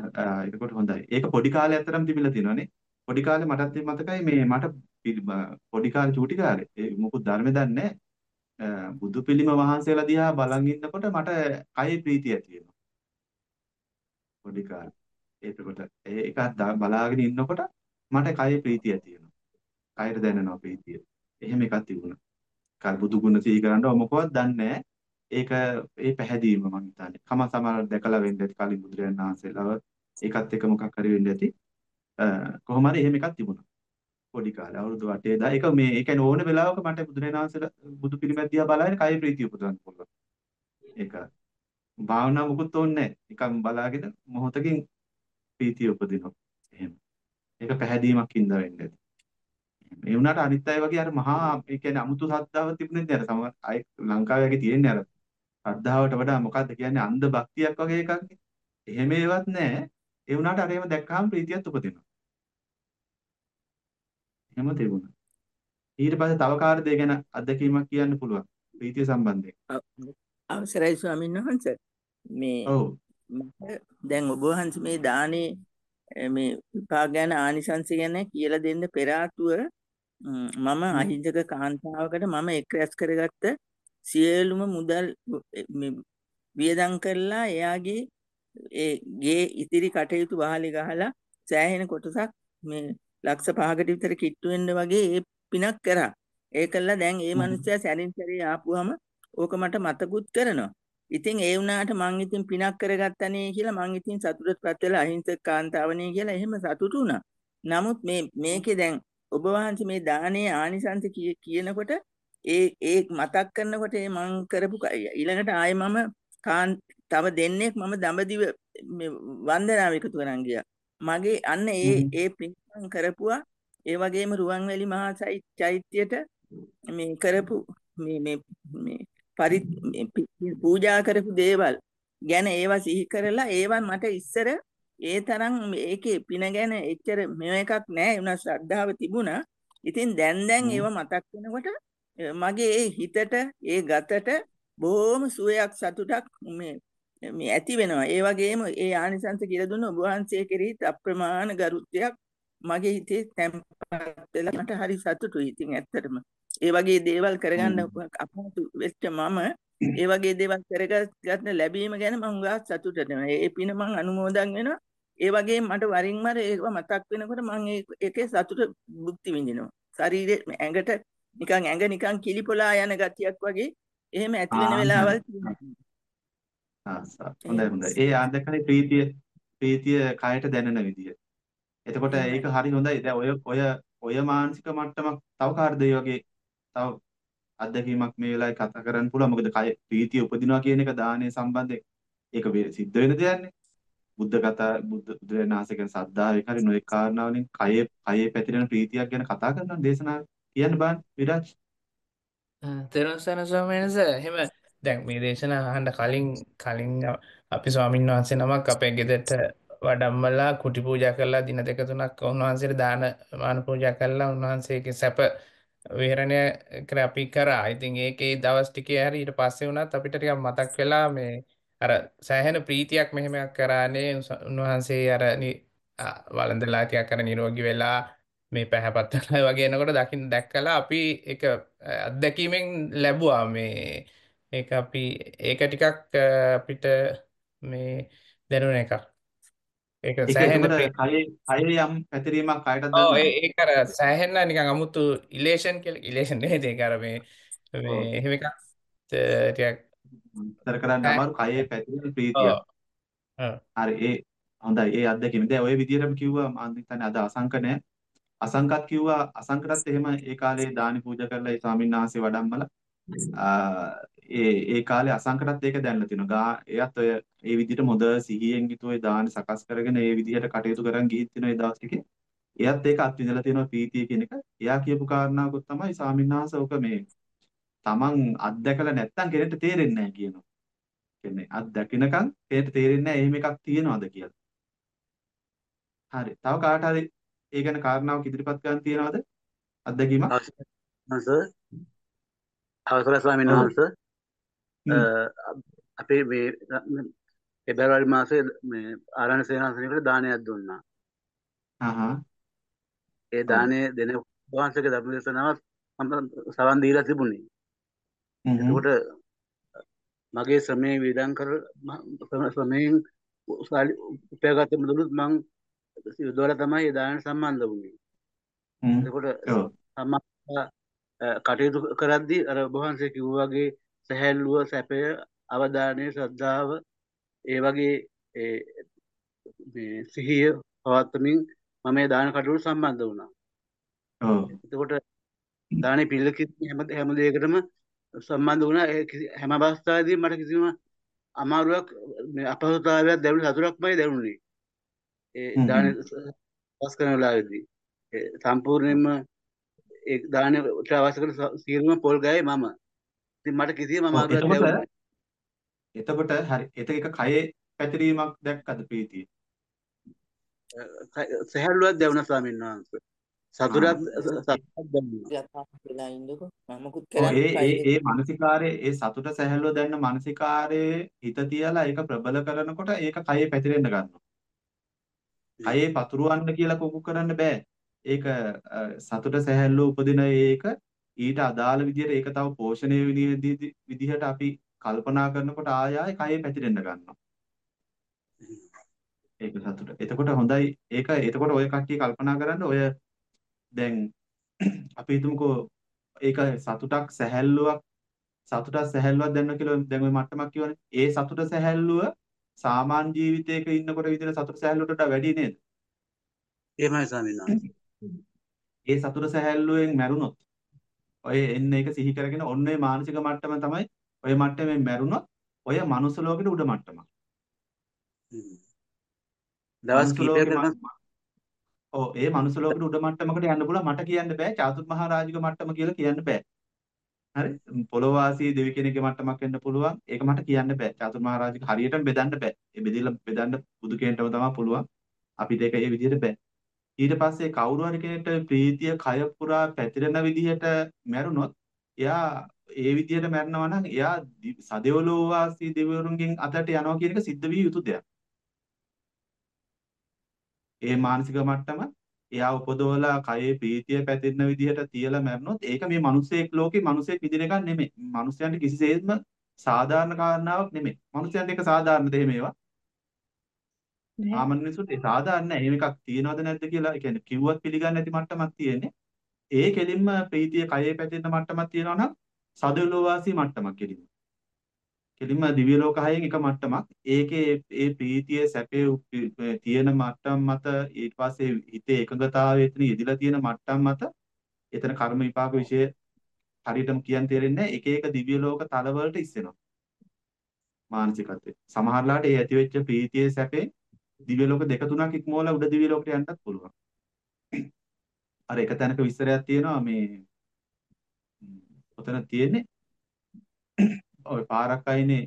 එතකොට හොඳයි. ඒක පොඩි කාලේ ඇත්තටම තිබිලා තියෙනවානේ. පොඩි කාලේ මටත් මතකයි මේ මට පොඩි කාලේ චූටි කාලේ ඒ මොකුත් ධර්මෙ දන්නේ නැහැ බුදු පිළිම වහන්සේලා දිහා බලන් ඉන්නකොට මට කයේ ප්‍රීතිය ඇති වෙනවා. පොඩි කාලේ. එතකොට ඒක බලාගෙන ඉන්නකොට මට කයේ ප්‍රීතිය ඇති වෙනවා. කයට දැනෙනවා ප්‍රීතිය. එහෙම එකක් තිබුණා. කල් බුදු ගුණ සිහි කරනව මොකවත් දන්නේ ඒක ඒ පැහැදීම මම හිතන්නේ. කම සමහර දැකලා වෙන්න ඇති කලින් බුදුරජාණන් වහන්සේලාව ඒකත් එක මොකක් හරි වෙන්න ඇති. කොහොම හරි එහෙම එකක් තිබුණා. පොඩි කාලේ අවුරුදු 8 10 ඒක මේ ඒ කියන්නේ ඕන වෙලාවක මට බුදුරජාණන්සේලා බුදු පිළිමයක් දිහා බලගෙන කය ප්‍රීතිය උපදවන්න පුළුවන්. ඒක භාවනා මුකුත් ඕනේ නැහැ. නිකන් බලාගෙන මොහොතකින් ප්‍රීතිය උපදිනවා. එහෙම. ඒක පැහැදීමක් හින්දා වෙන්නේ නැති. ඒ වුණාට අනිත් අය වගේ අර මහා ඒ කියන්නේ අමුතු ශ්‍රද්ධාවක් තිබුණේ නැහැ. අර සමහර අය ලංකාවේ වගේ තියෙන්නේ අර ශ්‍රද්ධාවට වඩා මොකද්ද කියන්නේ අන්ධ භක්තියක් වගේ එකක්. එහෙම ඒවත් නැහැ. ඒ වුණාට අර එහෙම දැක්කහම ප්‍රීතියක් උපදිනවා. එහෙම තිබුණා. ඊට පස්සේ තව දේ ගැන අත්දැකීමක් කියන්න පුළුවන් ප්‍රීතිය සම්බන්ධයෙන්. අවසරයි ස්වාමීන් වහන්සේ. මේ ඔව්. දැන් ඔබ වහන්සේ මේ දානේ මේ විපාක ගැන ආනිසංස ගැන කියලා දෙන්න පෙර මම අහිංසක කාන්තාවකට මම එක් රැස් කරගත්ත සියලුම මුදල් වියදම් කරලා එයාගේ ඒ ගේ ඉතිරි කටයුතු වහලි ගහලා සෑහෙන කොටසක් මේ ලක්ෂ 5කට විතර කිට්ටු වෙන්න වගේ ඒ පිනක් කරා. ඒකල්ලා දැන් ඒ මිනිස්සයා සැරින් සැරේ ආපුවම ඕක මට මතකුත් කරනවා. ඉතින් ඒ වුණාට මං ඉතින් පිනක් කරගත්තනේ කියලා මං ඉතින් සතුටටපත් වෙලා අහිංසක කාන්තාවනේ කියලා එහෙම සතුටු වුණා. නමුත් මේ මේකේ දැන් ඔබ වහන්සේ මේ දානයේ ආනිසංස කියනකොට ඒ ඒ මතක් කරනකොට ඒ මං කරපු ඊළඟට ආයේ මම තව දෙන්නෙක් මම දඹදිව වන්දනාව එකතු කරන් ගියා. මගේ අන්න ඒ ඒ පින්කම් කරපුවා. ඒ වගේම රුවන්වැලි මහා චෛත්‍යයට මේ කරපු මේ මේ මේ පරි පූජා කරපු දේවල් ගැන ඒවා සිහි කරලා ඒවා මට ඉස්සර ඒ තරම් ඒකේ පින ගැන එච්චර මෙව එකක් නෑ උනා ශ්‍රද්ධාව තිබුණා. ඉතින් දැන් දැන් ඒවා මතක් වෙනකොට මගේ ඒ හිතට ඒ ගතට බොහොම සුවයක් සතුටක් මේ මේ ඇති වෙනවා. ඒ වගේම ඒ ආනිසංස කියලා දුන්න ඔබ වහන්සේ කෙරෙහි අප්‍රමාණ ගරුත්වයක් මගේ හිතේ තැම්පත් වෙලා මට හරි සතුටුයි. ඉතින් ඇත්තටම ඒ වගේ දේවල් කරගන්න අපහසු වෙච්ච මම ඒ වගේ දේවල් කරගන්න ලැබීම ගැන මම උගා සතුටට වෙනවා. ඒ පින මම අනුමෝදන් වෙනවා. ඒ වගේම මට වරින් වර ඒක මතක් වෙනකොට මම ඒකේ සතුට භුක්ති විඳිනවා. ශරීරේ ඇඟට නිකන් ඇඟ නිකන් කිලිපොලා යන ගතියක් වගේ එහෙම ඇති වෙන වෙලාවල් තියෙනවා. හොඳයි හොඳයි. ඒ ආන්දකනේ ප්‍රීතිය ප්‍රීතිය කයට දැනෙන විදිය. එතකොට ඒක හරි හොඳයි. දැන් ඔය ඔය ඔය මානසික මට්ටමක් තව කාටද වගේ තව අත්දැකීමක් මේ වෙලාවේ කතා කරන්න පුළුවන්. මොකද කය ප්‍රීතිය උපදිනවා කියන එක දානයේ සම්බන්ධයෙන් ඒක සිද්ධ වෙන දෙයක්නේ. බුද්ධ කතා බුද්ධ බුදුරණාහි කියන සද්ධාවේ හරි නොඑක කාරණාවලින් කයේ කයේ පැතිරෙන ප්‍රීතියක් ගැන කතා කරනවා දේශනාව කියන්න බෑ විරාජ්. තෙරුවන් සරණ ස්වාමීන් වහන්සේ එහෙම දැන් මේ දේශනා අහන්න කලින් කලින් අපි ස්වාමීන් වහන්සේ නමක් අපේ ගෙදරට වඩම්මලා කුටි පූජා කරලා දින දෙක තුනක් උන්වහන්සේට දාන මාන පූජා කරලා උන්වහන්සේගේ සැප විහරණය කර අපි කරා. ඉතින් ඒකේ දවස් ටිකේ හරි ඊට පස්සේ වුණත් අපිට ටිකක් මතක් වෙලා මේ අර සෑහෙන ප්‍රීතියක් මෙහෙමයක් කරානේ උස- උන්වහන්සේ අර නි- ආ, වළඳලා ටිකක් අර නිරෝගී වෙලා මේ පැහැපත් වෙලා වගේ එනකොට දකින්න දැක්කලා අපි ඒක අත්දැකීමෙන් ලැබුවා මේ ඒක අපි ඒක ටිකක් අපිට මේ දැනුන එකක්. ඒක සෑහෙන කයේ කයේ යම් පැතිරීමක් කයටත් ඔව් දැනුණාද? ඒ- ඒක අර සෑහෙන්න නිකන් අමුතු ඉලේෂන් කියලා ඉලේෂන් නෙවෙයි ඒක අර මේ ඔව්. මේ එහෙම එකක් ටිකක් විස්තර කරන්න අමාරු කයේ පැතිරෙන ඔව්. ඔව් හරි ඒ හොඳයි ඒ අත්දැකීම. දැන් ওই විදිහටම කිව්වා මම හිතන්නේ අද අසංක නෑ. අසංකත් කිව්වා අසංකටත් එහෙම ඒ කාලේ දානි පූජා කරලා ඒ ස්වාමීන් වහන්සේ වඩම්මලා ඒ ඒ කාලේ අසංකටත් ඒක දැනලා තිනවා. ගා එයත් ඔය ඒ විදිහට මොද සිහියෙන් යුතුව ඒ දාන සකස් කරගෙන ඒ විදිහට කටයුතු කරන් ගිහින් තිනවා ඒ දවස් ටිකේ. එයත් ඒක අත්විඳලා තියෙනවා ප්‍රීතිය කියන එක. එයා කියපු කාරණාවකුත් තමයි ස්වාමීන් වහන්සේ ඔක මේ තමන් අත්දැකලා නැත්තම් කෙනෙක්ට තේරෙන්නේ නැහැ කියනවා. කියන්නේ අත්දකින්නකම් කෙනෙක්ට තේරෙන්නේ නැහැ එහෙම එකක් තියෙනවද කියලා. හරි. තව කාට හරි ඒ ගැන කාරණාවක් ඉදිරිපත් කරන්න තියනවද? අත්දැකීමක්? අවසර ස්වාමීන්. වහන්සේ. අපේ මේ පෙබරවාරි මාසයේ මේ ආරණ්‍ය සේනාසනයකට දානයක් දුන්නා. ඒ. දානය දෙන වහන්සේගේ ධර්ම දේශනාව මම සවන් දීලා තිබුණේ. එතකොට මගේ ශ්‍රමයේ වියදම් කර ශ්‍රමයෙන් උසාවි උපයාගත්ත මුදලුත් මං යොදවලා තමයි ඒ දානට සම්බන්ධ වුණේ. එතකොට. සම්මා කටයුතු කරද්දී අර ඔබ වහන්සේ කිව්වා වගේ සැහැල්ලුව සැපය අවධානය ශ්‍රද්ධාව ඒ වගේ සිහිය පවත්වමින් මම මේ දාන කටයුතු සම්බන්ධ වුණා. එතකොට දානේ පිළිකිත් හැම හැම දෙයකටම සම්බන්ධ වුණා. හැම අවස්ථාවේදී මට කිසිම අමාරුවක් අපහසුතාවයක් දැනුනේ සතුටක්මයි දැනුනේ. ඒ. දානේ පස් කරන වෙලාවේදී සම්පූර්ණයෙන්ම ඒ දානේට අවශ්‍ය කරන ස- සියලුම පොල් ගෑවේ මම. ඉතින් මට කිසිම. අමාරුවක් එතකොට දැනුනේ එතකොට හරි. එතක එක කයේ පැතිරීමක් දැක්කද ප්‍රීතිය? නැහැ. සැහැල්ලුවක් දැනුණා ස්වාමීන් වහන්සේ. සතුටක් සතුටක් දැනුණා. ඉන්නකො මමකුත් කරන්නේ ඒ ඒ මානසිකාරයේ ඒ සතුට සැහැල්ලුව දැනන මානසිකාරයේ හිත තියලා ඒක ප්‍රබල කරනකොට ඒක කයේ පැතිරෙන්න ගන්නවා. කයේ පතුරවන්න කියලා කොකු කරන්න බෑ. ඒක අ, සතුට සැහැල්ලුව උපදින ඒක ඊට අදාළ විදිහට ඒක තව පෝෂණය විදිහට විදිහට අපි කල්පනා කරනකොට ආය ආය කයේ පැතිරෙන්න ගන්නවා. ඒක සතුට. එතකොට හොඳයි. ඒක එතකොට ඔය කට්ටිය කල්පනා කරන්න ඔය දැන් අපි හිතමුකෝ ඒක සතුටක් සැහැල්ලුවක් සතුටක් සැහැල්ලුවක් දැනන කියලා දැන් ওই මට්ටමක් කියවනේ. ඒ සතුට සැහැල්ලුව සාමාන්‍ය ජීවිතයක ඉන්නකොට විඳින සතුට සැහැල්ලුවට වඩා වැඩි නේද? එහෙමයි ස්වාමීන් වහන්සේ. ඒ සතුට සැහැල්ලුවෙන් මැරුණොත් ඔය එන්න ඒක සිහි කරගෙන ඔන්න ඔය මානසික මට්ටම තමයි ඔය මට්ටමෙන් මැරුණොත් ඔය මනුස්ස ලෝකෙට උඩ මට්ටමක්. දවස් කීපයකට ඔව් ඒ මනුස්ස ලෝකෙට උඩ මට්ටමකට යන්න පුළුවන් මට කියන්න බෑ චාතුත් මහා රාජික මට්ටම කියලා කියන්න බෑ. හරි පොළොව වාසී දෙවි කෙනෙක්ගේ මට්ටමක් වෙන්න පුළුවන් ඒක මට කියන්න බෑ චාතුත් මහා රාජික හරියටම බෙදන්න බෑ. ඒ බෙදලා බෙදන්න බුදු කෙනෙක්ටම තමයි පුළුවන්. අපිට ඒක ඒ විදිහට බෑ. ඊට පස්සේ කවුරු හරි කෙනෙක්ට ප්‍රීතිය කය පුරා පැතිරෙන විදිහට මැරුණොත් එයා ඒ විදිහට මැරෙනවා නම් එයා දි- සදෙව්ලෝ වාසී දෙවිවරුන්ගෙන් අතට යනවා කියන එක සිද්ධ විය යුතු දෙයක්. ඒ මානසික මට්ටම එයා උපදවලා කයේ ප්‍රීතිය පැතිරෙන විදිහට තියලා මැරුණොත් ඒක මේ මිනිස්සෙක් ලෝකේ මිනිස්සෙක් විදින එකක් නෙමෙයි. මිනිස්යන්ට කිසිසේත්ම සාධාරණ කාරණාවක් නෙමෙයි. මිනිස්යන්ට ඒක සාධාරණ දෙයක් මේවා. නෑ. සාමාන්‍ය මිනිස්සුන්ට ඒ සාධාරණ නැහැ. එහෙම එකක් තියනවද නැද්ද කියලා ඒ කියන්නේ කිව්වත් පිළිගන්නේ නැති මට්ටමක් තියෙන්නේ. ඒ කෙලින්ම ප්‍රීතිය කයේ පැතිරෙන මට්ටමක් තියෙනවා නම් සදෙව්ලෝ වාසී මට්ටමක් කෙලින්ම. කෙලින්ම දිව්‍ය ලෝක හයෙන් එක මට්ටමක්. ඒකේ ඒ ප්‍රීතිය සැපේ උප්- තියෙන මට්ටම් මත ඊට පස්සේ හිතේ එකඟතාවය එතන යෙදිලා තියෙන මට්ටම් මත එතන කර්ම විපාක વિશે හරියටම කියන්න තේරෙන්නේ නැහැ. එක එක දිව්‍ය ලෝක තලවලට ඉස්සෙනවා. මානසිකත්වය. සමහරලාට ඒ ඇතිවෙච්ච ප්‍රීතියේ සැපේ දිව්‍ය ලෝක දෙක තුනක් ඉක්මවලා උඩ දිව්‍ය ලෝකයට යන්නත් පුළුවන්. අර එක තැනක විස්තරයක් තියෙනවා මේ ම්, ඔතන තියෙන්නේ ඔය පාරක් අයිනේ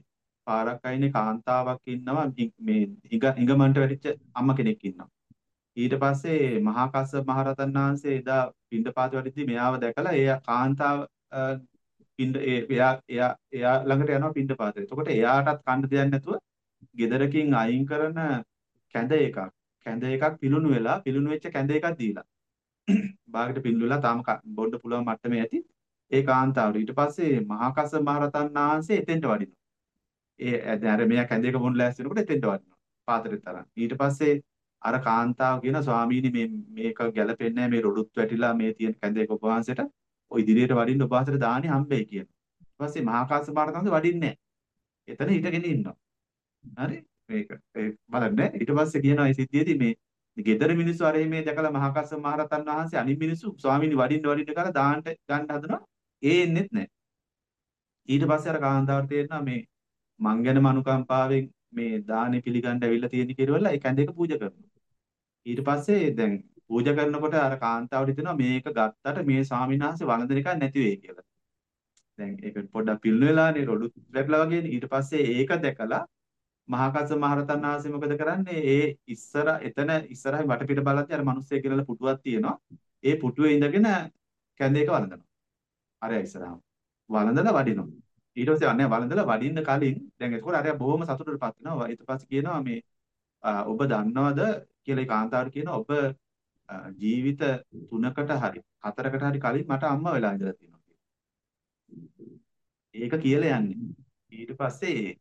පාරක් අයිනේ කාන්තාවක් ඉන්නවා හි- මේ හිඟ හිඟමන්ට වැටිච්ච අම්ම කෙනෙක් ඉන්නවා. ඊට පස්සේ මහා කස්සප මහරහතන් වහන්සේ එදා පිණ්ඩපාත වඩිද්දි මෙයාව දැකලා ඒ කාන්තාව අ, පින්ඩ ඒ එයා එයා එයා ළඟට යනවා පින්ඩ පාතේ. එතකොට එයාටත් කන්න දෙයක් නැතුව ගෙදරකින් අයින් කරන කැඳ එකක්. කැඳ එකක් පිලුණු වෙලා පිලුණු වෙච්ච කැඳ එකක් දීලා. බාගෙට පිල්ලුලා තාම බොන්න පුළුවන් මට්ටමේ ඇති ඒ කාන්තාවට ඊට පස්සේ මහා කස්සප මහරතන් වහන්සේ එතෙන්ට වඩිනවා. ඒ දැන් අර මෙයා කැඳේක බොන්න ලෑස්ති වෙනකොට එතෙන්ට වඩිනවා. පාත්‍රෙත් තරම් ඊට පස්සේ අර කාන්තාව කියන ස්වාමීනි මේ මේක ගැලපෙන්නේ මේ රොඩුත් වැටිලා මේ තියෙන කැඳේක ඔබ වහන්සේට ඔය ඉදිරියට වඩින්න ඔබ වහන්සේට දානි හම්බෙයි කියන ඊට පස්සේ මහා කස්සප මහරතන් වහන්සේ වඩින්නේ එතන හිටගෙන ඉන්නවා. හරි? මේක ඒ බලන්න. ඊට පස්සේ කියනවා මේ සිද්ධියේදී මේ ගෙදර මිනිස්සු අර මේ දැකලා මහා කස්සප මහරතන් වහන්සේ අනිත් මිනිස්සු ස්වාමීනි වඩින්න වඩින්න කියලා දාන්න ගන්න හදනවා. ඒ එන්නෙත් නැහැ ඊට පස්සේ අර කාන්තාවට තේරෙනවා මේ මං ගැන මනුකම්පාවෙන් මේ දානි පිළිගන්න ඇවිල්ලා තියෙන කෙරවල ඒ කැඳේක පූජා කරනවා. ඊට පස්සේ දැන් පූජා කරනකොට අර කාන්තාවට හිතෙනවා මේක ගත්තට මේ ස්වාමීන් වහන්සේ වළඳන එකක් නැති වෙයි කියලා. දැන් ඒක පොඩ්ඩක් පිල්න වෙලානේ රොඩු වැටලා වගේනේ ඊට පස්සේ ඒක දැකලා මහා කස්සප මහරතන් වහන්සේ මොකද කරන්නේ? ඒ ඉස්සර එතන ඉස්සරහින් වටපිට බලද්දී අර මිනිස්සේ කියලා පුටුවක් තියෙනවා. ඒ පුටුවේ ඉඳගෙන කැඳේක වළඳනවා. අරයා ඉස්සරහම. වළඳලා වඩිනවා. ඊට පස්සේ අනේ වළඳලා වඩින්න කලින් දැන් එතකොට අරයා බොහොම සතුටටපත් වෙනවා. ඊට පස්සේ කියනවා මේ ඔබ දන්නවද? කියලා ඒ කාන්තාවට කියනවා. ඔබ ජීවිත තුනකට හරි හතරකට හරි කලින් මට අම්මා වෙලා ඉඳලා තියෙනවා. ඒක කියලා යන්නේ. ඊට පස්සේ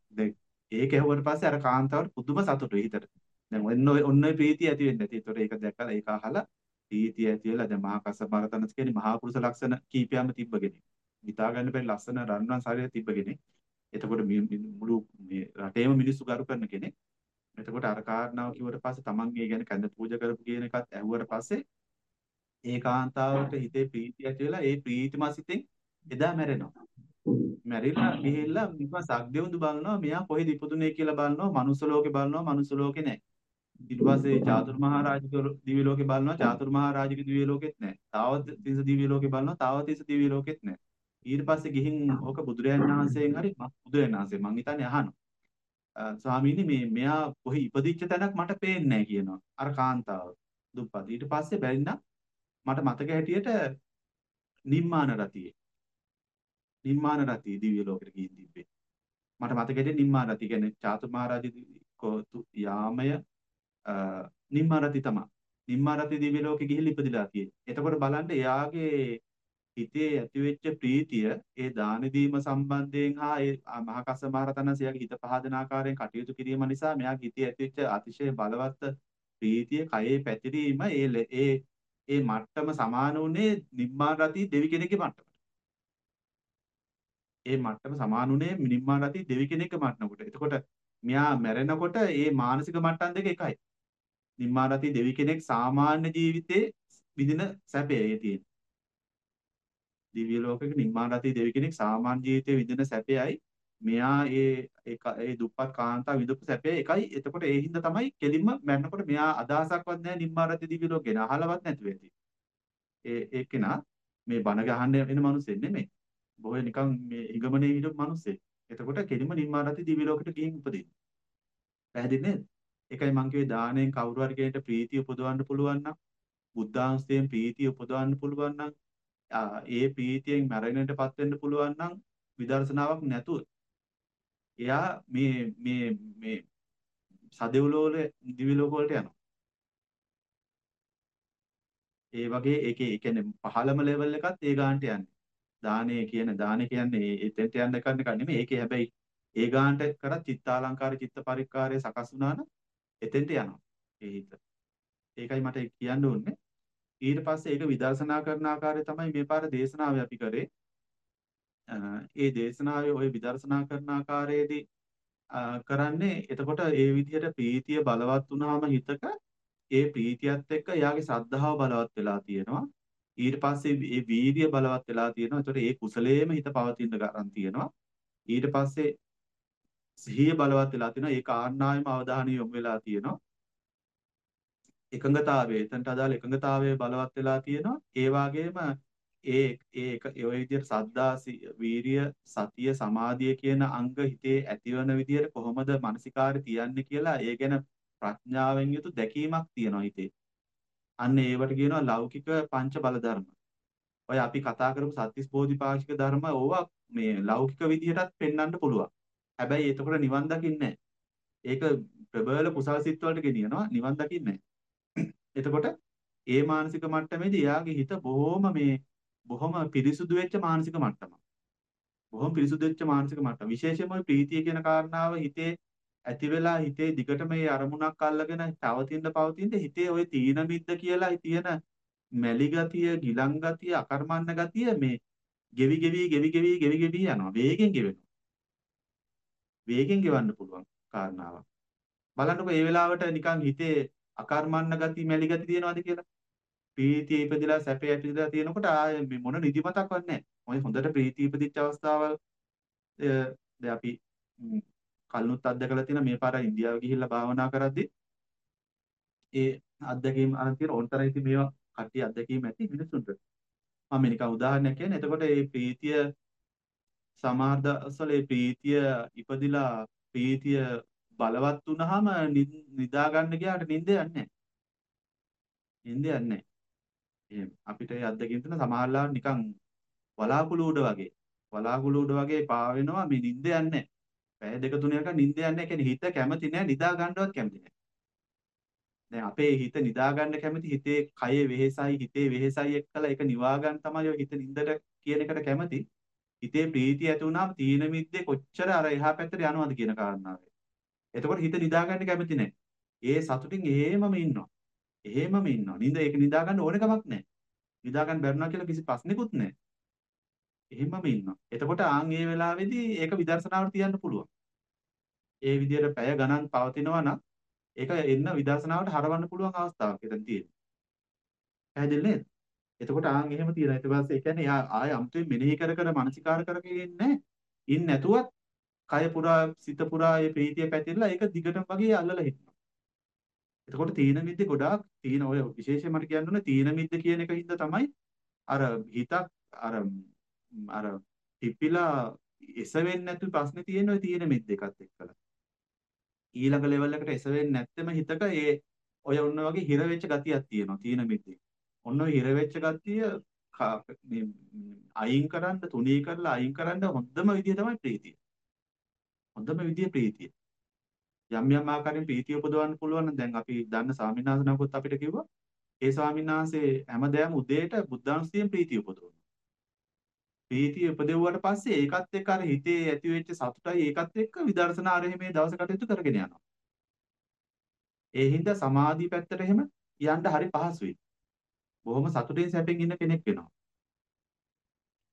ඒක ඇහුවට පස්සේ අර කාන්තාවට පුදුම සතුටුයි හිතට. දැන් ඔන්න ඔය ඔන්න ඔය ප්‍රීතිය ඇති වෙන්නේ නැති. ඒතකොට ඒක දැකලා ඒක අහලා ප්‍රීතිය ඇති වෙලා දැන් මහා කස්සප මහරතනස් කියන්නේ මහා පුරුෂ ලක්ෂණ කීපයක්ම තිබ්බගෙන. හිතා ගන්න බැරි ලස්සන රන්වන් ශරීරය තිබ්බගෙන. එතකොට මුළු මේ රටේම මිනිස්සු ගරු කරන කෙනෙක්. එතකොට අර කාරණාව කිව්වට පස්සේ Taman ඒ ගැන කඳ පූජා කරපු කියන එකත් ඇහුවට පස්සේ ඒ කාන්තාවට හිතේ ප්‍රීතිය ඇති වෙලා ඒ ප්‍රීතිමත් සිතෙන් එදා මැරෙනවා. මැරිලා ගිහිල්ලා නිකන් සක්දෙවුඳු බලනවා මෙයා කොහෙද ඉපදුනේ කියලා බලනවා මනුස්ස ලෝකේ බලනවා මනුස්ස ලෝකේ නැහැ. ඊට පස්සේ චාතුරු මහා රාජික දිව්‍ය ලෝකේ බලනවා චාතුරු මහා රාජික දිව්‍ය ලෝකෙත් නැහැ. තාවත තිස දිව්‍ය ලෝකේ බලනවා තාවත තිස දිව්‍ය ලෝකෙත් නැහැ. ඊට පස්සේ ගිහින් ඕක බුදුරයන් වහන්සේගෙන් හරි බුදුරයන් වහන්සේ මං හිතන්නේ අහනවා. ස්වාමීනි මේ මෙයා කොහේ ඉපදිච්ච තැනක් මට පේන්නේ නැහැ කියනවා. අර කාන්තාව දුප්පත්. ඊට පස්සේ බැරිනම් මට මතක හැටියට නිම්මාන රතියේ. නිම්මාන රතිය දිව්‍ය ලෝකෙට ගිහින් තිබ්බේ. මට මතකෙදී නිම්මාන රතිය කියන්නේ චාතුමාරාජ යාමය නිම්මාන රතිය තමයි. නිම්මාන රතිය දිව්‍ය ලෝකෙ ගිහින් ඉපදිලා තියෙන්නේ. එතකොට බලන්න එයාගේ හිතේ ඇතිවෙච්ච ප්‍රීතිය ඒ දාන දීම සම්බන්ධයෙන් හා ඒ මහකස්ස මහරතනසයාගේ හිත පහදන ආකාරයෙන් කටයුතු කිරීම නිසා මෙයාගේ හිතේ ඇතිවෙච්ච අතිශය බලවත් ප්‍රීතිය කයේ පැතිරීම ඒ ඒ ඒ මට්ටම සමාන වුණේ නිම්මාන රතිය දෙවි කෙනෙක්ගේ මට්ටම. ඒ මට්ටම සමානුනේ නිම්මාන රති දෙවි කෙනෙක්ගේ මට්ටමකට. එතකොට මෙයා මැරෙනකොට ඒ මානසික මට්ටම් දෙක එකයි. නිම්මාන රති දෙවි කෙනෙක් සාමාන්‍ය ජීවිතේ විඳින සැපේ තියෙන්නේ. දිව්‍ය ලෝකයක නිම්මාන රති දෙවි කෙනෙක් සාමාන්‍ය ජීවිතේ විඳින සැපයයි මෙයා ඒ ඒ දුප්පත් කාන්තාව විඳපු සැපේ එකයි. එතකොට ඒ හින්දා තමයි කෙලින්ම මැරෙනකොට මෙයා අදහසක්වත් නැහැ නිම්මාන රති දිව්‍ය ලෝකේ න අහලවත් නැතුව ඇති. ඒ ඒ කෙනා මේ බණ ගහන්න එන මිනිස්සෙක් නෙමෙයි. බොහෝ නිකන් මේ හිගමනේ හිටපු මිනිස්සෙක්. එතකොට කෙලිම නිම්මානති දිවි ලෝකෙට ගිහින් උපදින්න. පැහැදිලි නේද? ඒකයි මං කිව්වේ දාණයෙන් කවුරු හරි කෙනෙක්ට ප්‍රීතිය උපදවන්න පුළුවන් නම් බුද්ධාංශයෙන් ප්‍රීතිය උපදවන්න පුළුවන් නම් ඒ ප්‍රීතියෙන් මැරෙන්නටපත් වෙන්න පුළුවන් නම් විදර්ශනාවක් නැතුව එයා මේ මේ මේ සදෙව්ලෝ වල දිවි ලෝක වලට යනවා. ඒ වගේ ඒකේ ඒ කියන්නේ පහළම ලෙවල් එකත් ඒ ගානට යන්නේ. දානේ කියන දානේ කියන්නේ එතෙන්ට යන්න කරන එක නෙමෙයි. ඒකේ හැබැයි ඒ ගානට කරත් චිත්තාලංකාර චිත්ත පරික්කාරය සකස් වුණා නම් එතෙන්ට යනවා. ඒ හිත. ඒකයි මට කියන්න ඕනේ. ඊට පස්සේ ඒක විදර්ශනා කරන ආකාරය තමයි මේ පාර දේශනාවේ අපි කරේ. ඒ දේශනාවේ ওই විදර්ශනා කරන ආකාරයේදී කරන්නේ එතකොට ඒ විදිහට ප්‍රීතිය බලවත් වුණාම හිතක ඒ ප්‍රීතියත් එක්ක එයාගේ සද්ධාව බලවත් වෙලා තියෙනවා. ඊට පස්සේ මේ වීර්ය බලවත් වෙලා තියෙනවා. ඒතකොට ඒ කුසලයේම හිත පවතින ගන්න තියෙනවා. ඊට පස්සේ සිහිය බලවත් වෙලා තියෙනවා. ඒ කාරණාවෙම අවධානය යොමු වෙලා තියෙනවා. එකඟතාවය එතනට අදාළ එකඟතාවය බලවත් වෙලා තියෙනවා. ඒ වගේම ඒ ඒ ඒ විදිහට සද්දා වීරිය සතිය සමාධිය කියන අංග හිතේ ඇතිවන විදිහට කොහොමද මානසිකාරය තියන්නේ කියලා ඒ ගැන ප්‍රඥාවෙන් යුතු දැකීමක් තියෙනවා හිතේ. අන්න ඒවට කියනවා ලෞකික පංච බල ධර්ම. ඔය අපි කතා කරපු සත්‍තිස් බෝධිපාක්ෂික ධර්ම ඕවා මේ ලෞකික විදිහටත් පෙන්වන්න පුළුවන්. හැබැයි එතකොට නිවන් දකින්නේ ඒක ප්‍රබල කුසල් සිත් වලට ගෙනියනවා නිවන් දකින්නේ එතකොට ඒ මානසික මට්ටමේදී එයාගේ හිත බොහොම මේ බොහොම පිරිසුදු වෙච්ච මානසික මට්ටමක්. බොහොම පිරිසුදු වෙච්ච මානසික මට්ටම. විශේෂයෙන්ම ওই ප්‍රීතිය කියන කාරණාව හිතේ ඇති වෙලා හිතේ දිගට මේ අරමුණක් අල්ලගෙන පවතින පවතින හිතේ ওই තීන මිද්ද කියලා තියෙන මැලි ගතිය, ගිලන් ගතිය, අකර්මන්න ගතිය මේ ගෙවි ගෙවි ගෙවි ගෙවි ගෙවි ගෙවි යනවා. වේගෙන් ගෙවෙනවා. වේගෙන් ගෙවන්න පුළුවන් කාරණාවක්. බලන්නකො මේ වෙලාවට නිකන් හිතේ අකර්මන්න ගති, මැලි ගති තියෙනවද කියලා? ප්‍රීතිය ඉපදිලා සැපේ ඉපදිලා තියෙනකොට ආයේ මේ මොන නිදිමතක්වත් නැහැ. ඔය හොඳට ප්‍රීතිය ඉපදිච්ච අවස්ථාවල් දැන් අපි කල්නුත් අත්දකලා තියෙන මේ පාර ඉන්දියාව ගිහිල්ලා භාවනා කරද්දී ඒ අත්දැකීම් අරන් තියෙන ඕනතරම් ඉතින් මේවා කට්ටිය අත්දැකීම් ඇති මිනිසුන්ට. මම නිකන් උදාහරණයක් කියන්නේ. එතකොට මේ ප්‍රීතිය සමහර දවස්වල ඒ ප්‍රීතිය ඉපදිලා ප්‍රීතිය බලවත් වුනහම නිදා ගන්න ගියාට නිින්ද යන්නේ නැහැ. නිින්ද යන්නේ නැහැ. එහෙම අපිට ඒ අත්දැකීම් තුන සමහරලා නිකන් වලාකුළු උඩ වගේ වලාකුළු උඩ වගේ පාවෙනවා මේ නිින්ද යන්නේ පැය දෙක තුනක නිින්ද යන්නේ කියන්නේ හිත කැමති නැහැ නිදා ගන්නවත් කැමති නැහැ දැන් අපේ හිත නිදා ගන්න කැමති හිතේ කයේ වෙහෙසයි හිතේ වෙහෙසයි එක්කලා ඒක නිවා ගන්න තමයි ඔය හිත නිින්දට කියන එකට කැමති හිතේ ප්‍රීතිය ඇති වුණාම තීන මිද්දේ කොච්චර අර එහා පැත්තට යනවද කියන කාරණාවයි එතකොට හිත නිදා ගන්න කැමති නැහැ ඒ සතුටින් එහෙමම ඉන්නවා එහෙමම ඉන්නවා. නිින්ද ඒක නිදා ගන්න ඕන කමක් නැහැ. නිදා ගන්න බැරුණා කියලා කිසි ප්‍රශ්නෙකුත් නැහැ. එහෙමම ඉන්නවා. එතකොට ආන් මේ වෙලාවේදී ඒක විදර්ශනාවට තියන්න පුළුවන්. ඒ විදිහට පැය ගණන් පවතිනවා නම් ඒක එන්න විදර්ශනාවට හරවන්න පුළුවන් අවස්ථාවක් එතන තියෙනවා. පැහැදිලි නේද? එතකොට ආන් එහෙම තියෙනවා. ඊට පස්සේ ඒ කියන්නේ ආය අමුතුවෙන් මෙනෙහි කර කර මානසිකාර කරගෙන ඉන්නේ ඉන්නේ නැතුවත් කය පුරා සිත පුරා මේ ප්‍රීතිය පැතිරලා ඒක දිගටම වගේ අල්ලලා හිටිනවා. එතකොට තීන මිද්ද ගොඩාක් තීන ඔය විශේෂයෙන් මට කියන්න ඕනේ තීන මිද්ද කියන එක හින්දා තමයි අර හිතක් අර අර පිපිලා එස වෙන්නේ නැතු ප්‍රශ්නේ තියෙන ඔය තීන මිද්ද එකත් එක්කලා. ඊළඟ ලෙවල් එකට එස වෙන්නේ නැත්නම් හිතක ඒ ඔය ඔන්න වගේ හිර වෙච්ච ගතියක් තියෙනවා තීන මිද්දේ. ඔන්න ඔය හිර වෙච්ච ගතිය මේ අයින් කරන්න තුනී කරලා අයින් කරන්න හොඳම විදිය තමයි ප්‍රීතිය. හොඳම විදිය ප්‍රීතිය. යම් යම් ආකාරයෙන් ප්‍රීතිය උපදවන්න පුළුවන් නම් දැන් අපි දන්න ස්වාමීන් වහන්සේ නමකුත් අපිට කිව්වා ඒ ස්වාමීන් වහන්සේ හැමදාම උදේට බුද්ධානුස්සතියෙන් ප්‍රීතිය උපදවනවා. ප්‍රීතිය උපදෙව්වට පස්සේ ඒකත් එක්ක අර හිතේ ඇති වෙච්ච සතුටයි ඒකත් එක්ක විදර්ශනා ආරෙහිමේ දවස කටයුතු කරගෙන යනවා. ඒ හින්දා සමාධි පැත්තට එහෙම යන්න හරි පහසුයි. බොහොම සතුටින් සැපෙන් ඉන්න කෙනෙක් වෙනවා.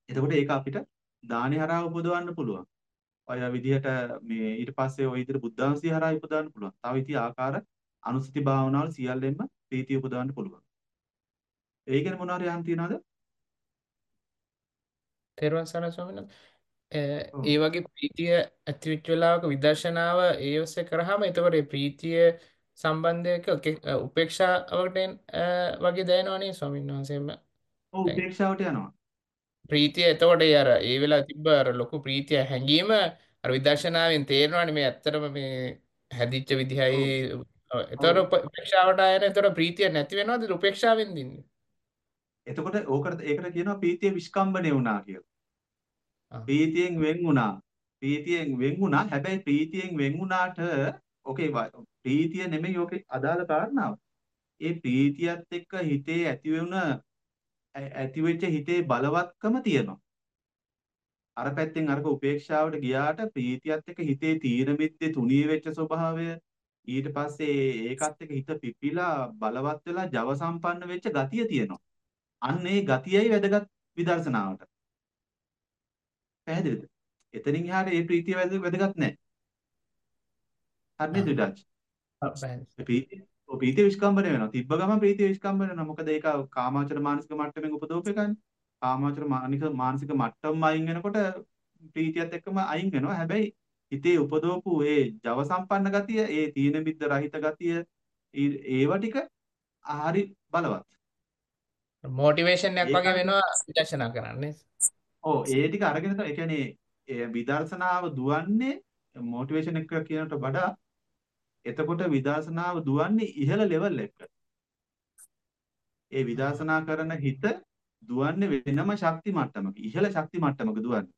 එතකොට ඒක අපිට දානේ හරහා උපදවන්න පුළුවන්. ඔය විදිහට මේ ඊට පස්සේ ඔය විදිහට බුද්ධාංශය හරහා උපදවන්න පුළුවන්. තව ඉති ආකාර අනුසති භාවනාවල සියල්ලෙන්ම ප්‍රීතිය උපදවන්න පුළුවන්. ඒ කියන්නේ මොනවාරි යන් තියනවද? තෙරුවන් සරණයි ස්වාමීන්. ඒ වගේ ප්‍රීතිය ඇති වෙච්ච වෙලාවක විදර්ශනාව ඒ ඔස්සේ කරාම එතකොට ඒ ප්‍රීතිය සම්බන්ධයක උපේක්ෂාවට වගේ දැනෙනවනේ ස්වාමීන් වහන්සේම. ඔව් උපේක්ෂාවට යනවා. ප්‍රීතිය එතකොට ඒ අර ඒ වෙලාව තිබ්බ අර ලොකු ප්‍රීතිය හැඟීම අර විදර්ශනාවෙන් තේරෙනවානේ මේ ඇත්තටම මේ හැදිච්ච විදිහයි. එතකොට උපේක්ෂාවට ආයන එතකොට ප්‍රීතිය නැති වෙනවද? උපේක්ෂාවෙන් දින්නේ එතකොට ඕකට ඒකට කියනවා ප්‍රීතිය විස්කම්බනේ වුණා කියලා ප්‍රීතියෙන් වෙන් වුණා ප්‍රීතියෙන් වෙන් වුණා හැබැයි ප්‍රීතියෙන් වෙන් වුණාට ඕකේ ප්‍රීතිය නෙමෙයි ඕකේ අදාළ කාරණාව ඒ ප්‍රීතියත් එක්ක හිතේ ඇති වුණ ඇති වෙච්ච හිතේ බලවත්කම තියෙනවා. අර පැත්තෙන් අරක උපේක්ෂාවට ගියාට ප්‍රීතියත් එක්ක හිතේ තීන මිද්දේ තුනී වෙච්ච ස්වභාවය ඊට පස්සේ ඒකත් එක්ක හිත පිපිලා බලවත් වෙලා ජව සම්පන්න වෙච්ච ගතිය තියෙනවා. අන්න ඒ ගතියයි වැදගත් විදර්ශනාවට. පැහැදිලිද? එතනින් එහාට ඒ ප්‍රීතිය වැදගත් නැහැ. හරිද විඩාච්? ප්‍රීතිය ප්‍රීතිය විස්කම්බන වෙනවා. තිබ්බ ගමන් ප්‍රීතිය විස්කම්බන වෙනවා. මොකද ඒක කාමාවචර මානසික මට්ටමින් උපදෝප එකනේ. කාමාවචර මානික මානසික මට්ටම අයින් වෙනකොට ප්‍රීතියත් එක්කම අයින් වෙනවා. හැබැයි හිතේ උපදෝපු ඒ ජව සම්පන්න ගතිය, ඒ තීන මිද්ද රහිත ගතිය, ඒව ටික හරි බලවත්. මොටිවේෂන් එකක් වගේ වෙනවා විදර්ශනා කරන්නේ. ඔව් ඒ ටික අරගෙන තමයි ඒ කියන්නේ විදර්ශනාව දුවන්නේ මොටිවේෂන් එක කියනට වඩා එතකොට විදර්ශනාව දුවන්නේ ඉහළ ලෙවල් එකට. ඒ විදර්ශනා කරන හිත දුවන්නේ වෙනම ශක්ති මට්ටමක. ඉහළ ශක්ති මට්ටමක දුවන්නේ.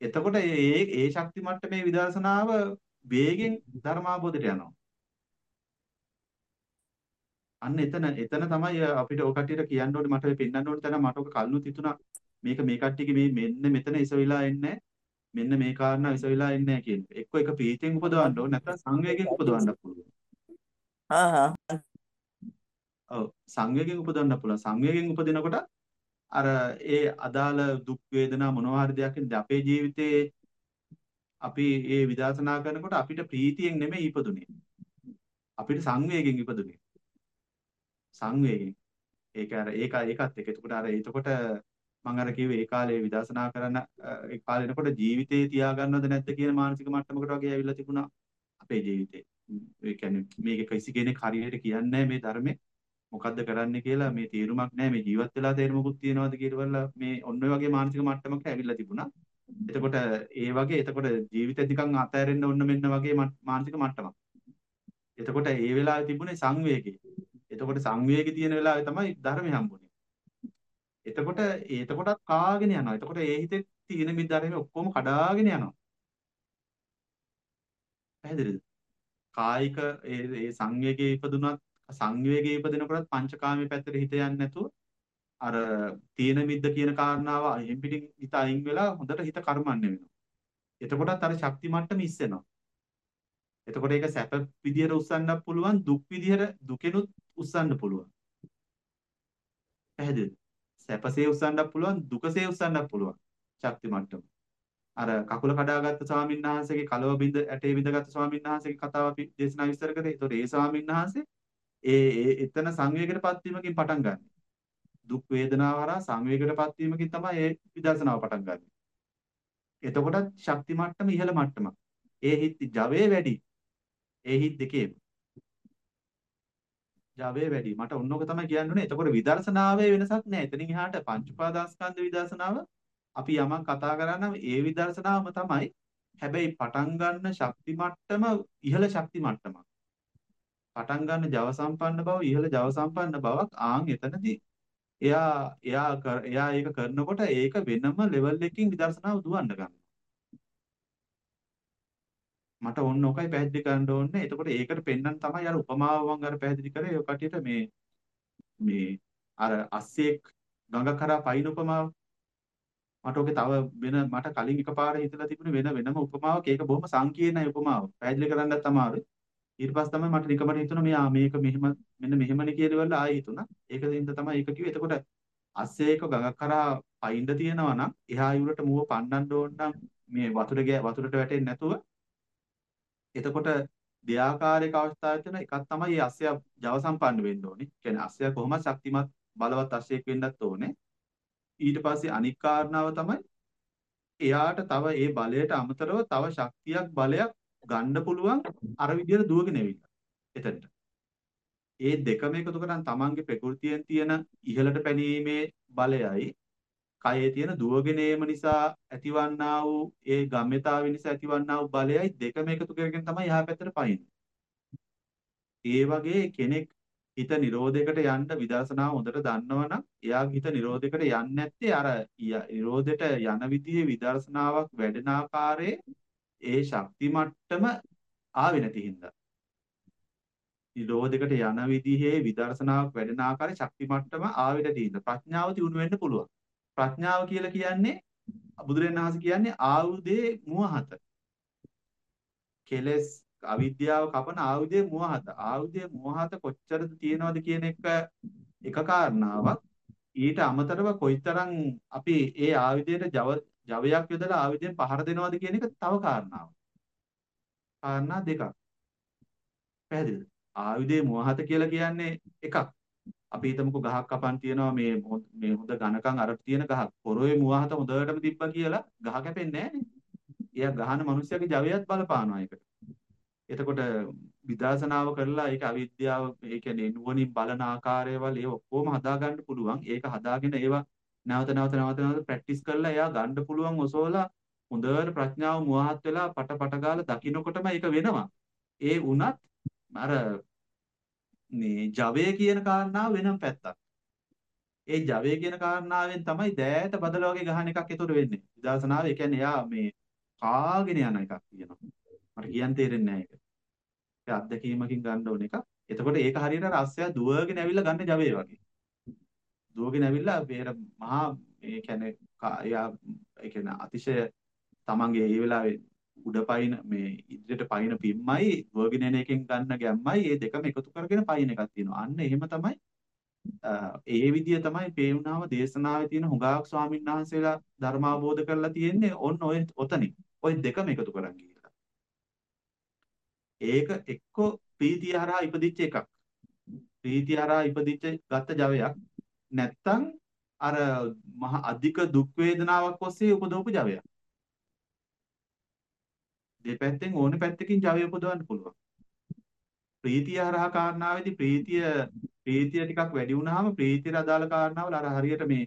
එතකොට ඒ ඒ ශක්ති මට්ටමේ විදර්ශනාව වේගෙන් ධර්මාබෝධයට යනවා. අන්න එතන එතන තමයි අපිට ඔය කට්ටියට කියන්න ඕනේ මට පෙන්වන්න ඕනේ තැන මට ඔක කල්නුත් හිතුණා මේක මේ කට්ටියගේ මේ මෙන්න මෙතන ඉසවිලා එන්නේ මෙන්න මේ කාරණා ඉසවිලා එන්නේ කියන එක. එක්ක එක පීතියෙන් උපදවන්න ඕනේ නැත්නම් සංවේගයෙන් උපදවන්න පුළුවන්. හා හා ඔව් සංවේගයෙන් උපදවන්න පුළුවන්. සංවේගයෙන් උපදිනකොට අර ඒ අදාළ දුක් වේදනා මොනවා හරි දෙයක් ඉඳ අපේ ජීවිතේ අපි ඒ විදර්ශනා කරනකොට අපිට ප්‍රීතියෙන් නෙමෙයි ඉපදුනේ. අපිට සංවේගයෙන් ඉපදුනේ. සංවේගයෙන්. ඒක අර ඒක ඒකත් එක. එතකොට අර එතකොට මම අර කිව්වේ ඒ කාලේ විදර්ශනා කරන ඒ කාලේ එනකොට ජීවිතේ තියාගන්නවද නැද්ද කියන මානසික මට්ටමකට වගේ ඇවිල්ලා තිබුණා අපේ ජීවිතේ. ඒ කියන්නේ මේක කිසි කෙනෙක් හරියට කියන්නේ මේ ධර්මේ මොකද්ද කරන්න කියලා මේ තීරුමක් නැහැ මේ ජීවත් වෙලා තේරුමකුත් තියනවාද කියලා මේ ඔන්න ඔය වගේ මානසික මට්ටමකට ඇවිල්ලා තිබුණා. එතකොට ඒ වගේ එතකොට ජීවිතේ නිකන් අතෑරෙන්න ඔන්න මෙන්න වගේ මානසික මට්ටමක්. එතකොට ඒ වෙලාවේ තිබුණේ සංවේගය. එතකොට සංවේගය තියෙන වෙලාවේ තමයි ධර්මය හම්බුනේ. එතකොට එතකොටත් කාගෙන යනවා. එතකොට ඒ හිතේ තියෙන මේ ධර්මය ඔක්කොම කඩාගෙන යනවා. පැහැදිලිද? කායික ඒ ඒ සංවේගයේ ඉපදුනත් සංවේගයේ ඉපදෙනකොටත් පංචකාමයේ පැත්තට හිත යන්නේ නැතුව අර තීන මිද්ද කියන කාරණාව අයින් පිටින් හිත අයින් වෙලා හොඳට හිත කර්මන්නේ වෙනවා. එතකොටත් අර ශක්ති මට්ටම ඉස්සෙනවා. එතකොට ඒක සැප විදියට උස්සන්නත් පුළුවන් දුක් විදියට දුකෙනුත් උස්සන්න පුළුවන්. පැහැදිලිද? සැපසේ උස්සන්නත් පුළුවන් දුකසේ උස්සන්නත් පුළුවන් ශක්ති මට්ටම. අර කකුල කඩාගත්ත ස්වාමීන් වහන්සේගේ කලව බිඳ ඇටේ බිඳගත්ත ස්වාමීන් වහන්සේගේ කතාව අපි දේශනා විස්තර කරේ. ඒතකොට ඒ ස්වාමීන් වහන්සේ ඒ එතන සංවේගයටපත් වීමකින් පටන් ගන්න. දුක් වේදනාව හරහා සංවේගයටපත් වීමකින් තමයි ඒ විදර්ශනාව පටන් ගන්න. එතකොටත් ශක්ති මට්ටම ඉහළ මට්ටමක්. ඒ හිත් ජවයේ වැඩි. ඒ හිත් දෙකේම. ජවයේ වැඩි. මට ඔන්නෝක තමයි කියන්නුනේ. එතකොට විදර්ශනාවේ වෙනසක් නැහැ. එතනින් එහාට පංච උපාදානස්කන්ධ විදර්ශනාව අපි යමක් කතා කරා ඒ විදර්ශනාවම තමයි. හැබැයි පටන් ගන්න ශක්ති මට්ටම ඉහළ ශක්ති මට්ටමක්. පටන් ගන්න ජව සම්පන්න බව ඉහළ ජව සම්පන්න බවක් ආන් එතනදී එයා එයා එයා ඒක කරනකොට ඒක වෙනම ලෙවල් එකකින් විදර්ශනාව දුවන්න ගන්නවා. මට ඕන්න ඔකයි පැහැදිලි කරන්න ඕනේ. එතකොට ඒකට පෙන්වන්න තමයි අර උපමාව මම අර පැහැදිලි කරේ ඔය කටියට මේ මේ අර අස්සෙක් ගඟ කරා පයින් උපමාව. මට ඔකේ තව වෙන මට කලින් එකපාර හිතලා තිබුණේ වෙන වෙනම උපමාවක්. ඒක බොහොම සංකීර්ණයි උපමාව. පැහැදිලි කරන්නත් අමාරුයි. ඊට පස්සේ තමයි මට නිකමට හිතුණා මෙයා මේක මෙහෙම මෙන්න මෙහෙමනේ කියලා ඉවරලා ආයෙ හිතුණා. ඒකෙන්ද තමයි ඒක කිව්වේ. එතකොට අස්සේක ගඟක් කරා පයින්ද තියෙනවා නම් එහා යුරට මුව පන්නන්න ඕන නම් මේ වතුර වතුරට වැටෙන්නේ නැතුව එතකොට දෙආකාරයක අවස්ථාවක් තියෙන එකක් තමයි මේ අස්සය ජව සම්පන්න වෙන්න ඕනේ. කියන්නේ අස්සය කොහොමද ශක්තිමත් බලවත් අස්සයෙක් වෙන්නත් ඕනේ. ඊට පස්සේ අනික් කාරණාව තමයි එයාට තව ඒ බලයට අමතරව තව ශක්තියක් බලයක් ගන්න පුළුවන් අර විදියට දුවගෙන ඇවිල්ලා එතනට. ඒ දෙකම එකතු කරන් තමන්ගේ ප්‍රകൃතියෙන් තියෙන ඉහළට පැනීමේ බලයයි කයේ තියෙන දුවගෙන ඒම නිසා ඇතිවන්නා වූ ඒ ගම්‍යතාව නිසා ඇතිවන්නා වූ බලයයි දෙකම එකතු කරගෙන තමයි යහ පැත්තට පයින්නේ. ඒ වගේ කෙනෙක් හිත නිරෝධයකට යන්න විදර්ශනාව හොඳට දන්නවනම් එයාගේ හිත නිරෝධයකට යන්නේ නැත්තේ අර නිරෝධයට යන විදිහේ විදර්ශනාවක් වැඩෙන ආකාරයේ ඒ ශක්ති මට්ටම ආවේ නැති හින්දා. නිරෝධයකට යන විදිහේ විදර්ශනාවක් වැඩෙන ආකාරයේ ශක්ති මට්ටම ආවේ නැති හින්දා ප්‍රඥාව තියුණු වෙන්න පුළුවන්. ප්‍රඥාව කියලා කියන්නේ බුදුරජාණන් වහන්සේ කියන්නේ ආයුධේ මුවහත. කෙලස් අවිද්‍යාව කපන ආයුධයේ මුවහත. ආයුධයේ මුවහත කොච්චරද තියෙනවද කියන එක එක කාරණාවක්. ඊට අමතරව කොයිතරම් අපි ඒ ආයුධයට ජවයක් යොදලා ආයුධයෙන් පහර දෙනවද කියන එක තව කාරණාවක්. කාරණා දෙකක්. පැහැදිලිද? ආයුධයේ මුවහත කියලා කියන්නේ එකක්. අපි හිතමුකෝ ගහක් කපන් තියනවා මේ මේ හොඳ ඝනකම් අර තියෙන ගහක්. පොරොවේ මුවහත හොඳටම තිබ්බා කියලා ගහ කැපෙන්නේ නැහැ එයා ගහන මිනිස්සයාගේ ජවයත් බලපානවා ඒකට. එතකොට විදර්ශනාව කරලා ඒක අවිද්‍යාව ඒ කියන්නේ නුවණින් බලන ආකාරයවල ඒ ඔක්කොම හදා ගන්න පුළුවන්. ඒක හදාගෙන ඒවා නැවත නැවත නැවත නැවත ප්‍රැක්ටිස් කරලා එයා ගන්න පුළුවන් ඔසෝලා හොඳට ප්‍රඥාව මුවහත් වෙලා පට පට ගාලා දකින්නකොටම ඒක වෙනවා. ඒ වුණත් අර මේ ජවය කියන කාරණාව වෙනම පැත්තක්. ඒ ජවය කියන කාරණාවෙන් තමයි දෑත බදල වගේ ගහන එකක් ඒතර වෙන්නේ. විදර්ශනාව ඒ කියන්නේ යා මේ කාගෙන යන එකක් තියෙනවා. මට කියන්න තේරෙන්නේ නැහැ ඒක. ඒ අත්දැකීමකින් ගන්න ඕන එක. එතකොට ඒක හරියට රස්සය දුවගෙන ඇවිල්ලා ගන්න ජවය වගේ. දුවගෙන ඇවිල්ලා මේර මහා ඒ කියන්නේ යා ඒ කියන්නේ අතිශය තමන්ගේ ඒ වෙලාවේ උඩ පයින් මේ ඉදිරියට පයින් පිම්මයි දුවගෙන එන එකෙන් ගන්න ගැම්මයි මේ දෙකම එකතු කරගෙන පයින් එකක් තියෙනවා. අන්න එහෙම තමයි ඒ විදිය තමයි පේුණාම දේශනාවේ තියෙන හුඟක් ස්වාමීන් වහන්සේලා ධර්ම අවබෝධ කරලා තියෙන්නේ ඔන්න ඔය ඔතනින්. ඔය දෙකම එකතු කරන් ගිහිල්ලා. ඒක එක්ක ප්‍රීතිය හරහා ඉපදිච්ච එකක්. ප්‍රීතිය හරහා ඉපදිච්ච ගත්ත ජවයක්. නැත්තම් අර මහ අධික දුක් වේදනාවක් ඔස්සේ උපදවපු ජවයක්. දෙපැත්තෙන් ඕනේ පැත්තකින් ජවය උපදවන්න පුළුවන්. ප්‍රීතිය හරහා කාරණාවේදී ප්‍රීතිය ප්‍රීතිය ටිකක් වැඩි වුණාම ප්‍රීතියට අදාළ කාරණාවල අර හරියට මේ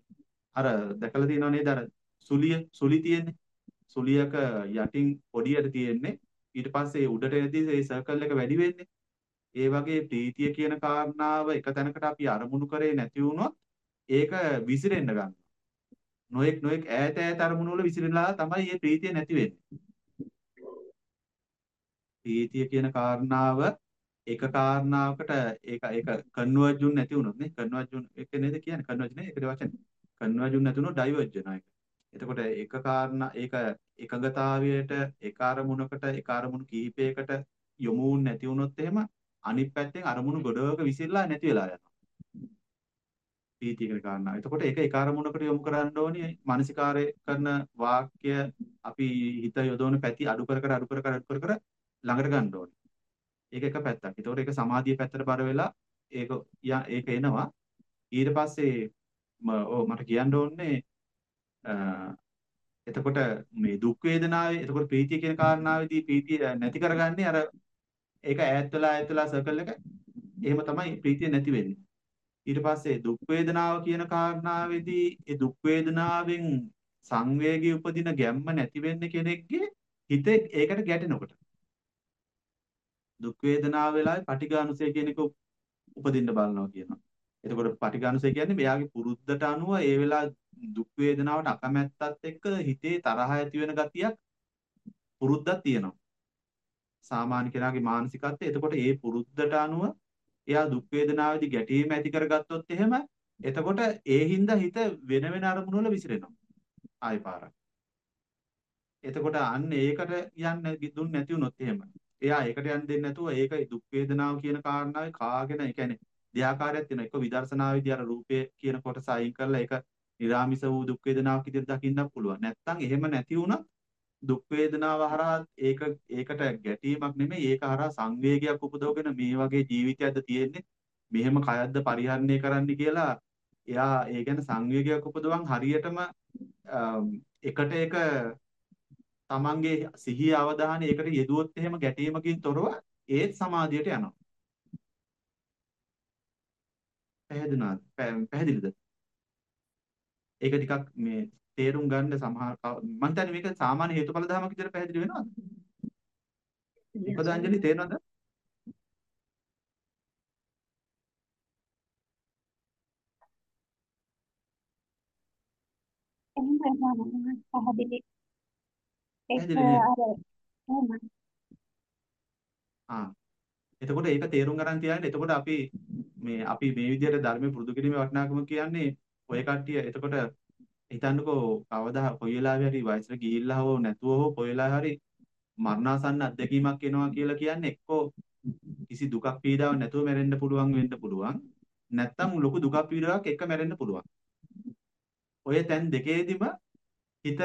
අර දැකලා තියෙනව නේද? අර සුලිය සුලි තියෙන්නේ. සුලියක යටින් පොඩියට තියෙන්නේ. ඊට පස්සේ උඩට එද්දී ඒ සර්කල් එක වැඩි වෙන්නේ. ඒ වගේ ප්‍රීතිය කියන කාරණාව එක තැනකට අපි අරමුණු කරේ නැති වුණොත් ඒක විසිරෙන්න ගන්නවා. නොඑක් නොඑක් ඈත ඈත අරමුණු වල විසිරෙලා තමයි මේ ප්‍රීතිය නැති වෙන්නේ. ප්‍රීතිය කියන කාරණාව එක කාරණාවකට ඒක ඒක කන්වර්ජුන් නැති වුණොත් නේ කන්වර්ජුන් එක නේද කියන්නේ කන්වර්ජ් නේ ඒකේ වචන කන්වර්ජුන් නැති වුණොත් ඩයිවර්ජ් වෙනවා ඒක. එතකොට එක කාරණා ඒක එකඟතාවයට එක අරමුණකට එක අරමුණු කීපයකට යොමු නැති වුණොත් එහෙම අනිත් පැත්තෙන් අරමුණු ගොඩක විසිරලා නැති වෙලා යනවා. ප්‍රීතිය කියන කාරණා. එතකොට ඒක එක අරමුණකට යොමු කරන්න ඕනේ මානසිකාරය කරන වාක්‍ය අපි හිත යොදවන පැති අඩු කර කර අඩු කර කර අඩු කර කර ළඟට ගන්න ඕනේ. ඒක එක පැත්තක්. ඒතකොට ඒක සමාධිය පැත්තට බර වෙලා ඒක ඒක එනවා. ඊට පස්සේ ඔව් මට කියන්න ඕනේ එතකොට මේ දුක් වේදනාවේ එතකොට ප්‍රීතිය කියන කාරණාවේදී ප්‍රීතිය නැති කරගන්නේ අර ඒක ඈත් වෙලා ඈත් වෙලා සර්කල් එක එහෙම තමයි ප්‍රීතිය නැති වෙන්නේ. ඊට පස්සේ දුක් වේදනාව කියන කාරණාවේදී ඒ දුක් වේදනාවෙන් සංවේගී උපදින ගැම්ම නැති වෙන්නේ කෙනෙක්ගේ හිතේ ඒකට ගැටෙනකොට. දුක් වේදනාව වෙලාවේ පටිඝානුසය කියන එක උපදින්න බලනවා කියනවා. එතකොට පටිඝානුසය කියන්නේ මෙයාගේ පුරුද්දට අනුව ඒ වෙලාව දුක් වේදනාවට අකමැත්තත් එක්ක හිතේ තරහ ඇති වෙන ගතියක් පුරුද්දක් තියෙනවා. සාමාන්‍ය කෙනාගේ මානසිකත්වය. එතකොට ඒ පුරුද්දට අනුව එයා දුක් වේදනාවේදී ගැටීම ඇති කරගත්තොත් එහෙම එතකොට ඒ හින්දා හිත වෙන වෙන අරමුණු වල විසිරෙනවා. ආයි පාරක්. එතකොට අන්න ඒකට යන්න දුන්නේ නැති වුණොත් එහෙම එයා ඒකට යන්න දෙන්නේ නැතුව ඒක දුක් වේදනාව කියන කාරණාවේ කාගෙන ඒ කියන්නේ දෙආකාරයක් තියෙනවා. එක විදර්ශනාවේදී අර රූපය කියන කොටස අයින් කරලා ඒක නිරාමිස වූ දුක් වේදනාවක් විදිහට දකින්නත් පුළුවන්. නැත්තම් එහෙම නැති වුණත් දුක් වේදනාව හරහා ඒක ඒකට ගැටීමක් නෙමෙයි ඒක හරහා සංවේගයක් උපදවගෙන මේ වගේ ජීවිතයක්ද තියෙන්නේ මෙහෙම කයක්ද පරිහරණය කරන්න කියලා එයා ඒ ගැන සංවේගයක් උපදවන් හරියටම එකට එක තමන්ගේ සිහිය අවධානය ඒකට යෙදුවොත් එහෙම ගැටීමකින් තොරව ඒත් සමාධියට යනවා. පැහැදුනාද? පැහැදිලිද? ඒක ටිකක් මේ තේරුම් ගන්න සමහර මම හිතන්නේ මේක සාමාන්‍ය හේතුඵල ධර්මයක් විදිහට පැහැදිලි වෙනවද? මොකද අංජලි තේරෙනවද? එහෙනම් පැහැදිලි ඒක? අර. ආ එතකොට ඒක තේරුම් ගන්න තියන්නේ එතකොට අපි මේ අපි මේ විදිහට ධර්ම පුරුදු කිරීමේ වටිනාකම කියන්නේ ඔය කට්ටිය එතකොට හිතන්නකෝ කවදා කොයි වෙලාවෙ හරි වයසට ගිහිල්ලා හෝ නැතුව හෝ කොයි වෙලාවෙ හරි මරණාසන්න අත්දැකීමක් එනවා කියලා කියන්නේ එක්කෝ කිසි දුකක් පීඩාවක් නැතුව මැරෙන්න පුළුවන් වෙන්න පුළුවන් නැත්තම් ලොකු දුකක් පීඩාවක් එක්ක මැරෙන්න පුළුවන් ඔය තැන් දෙකේදීම හිත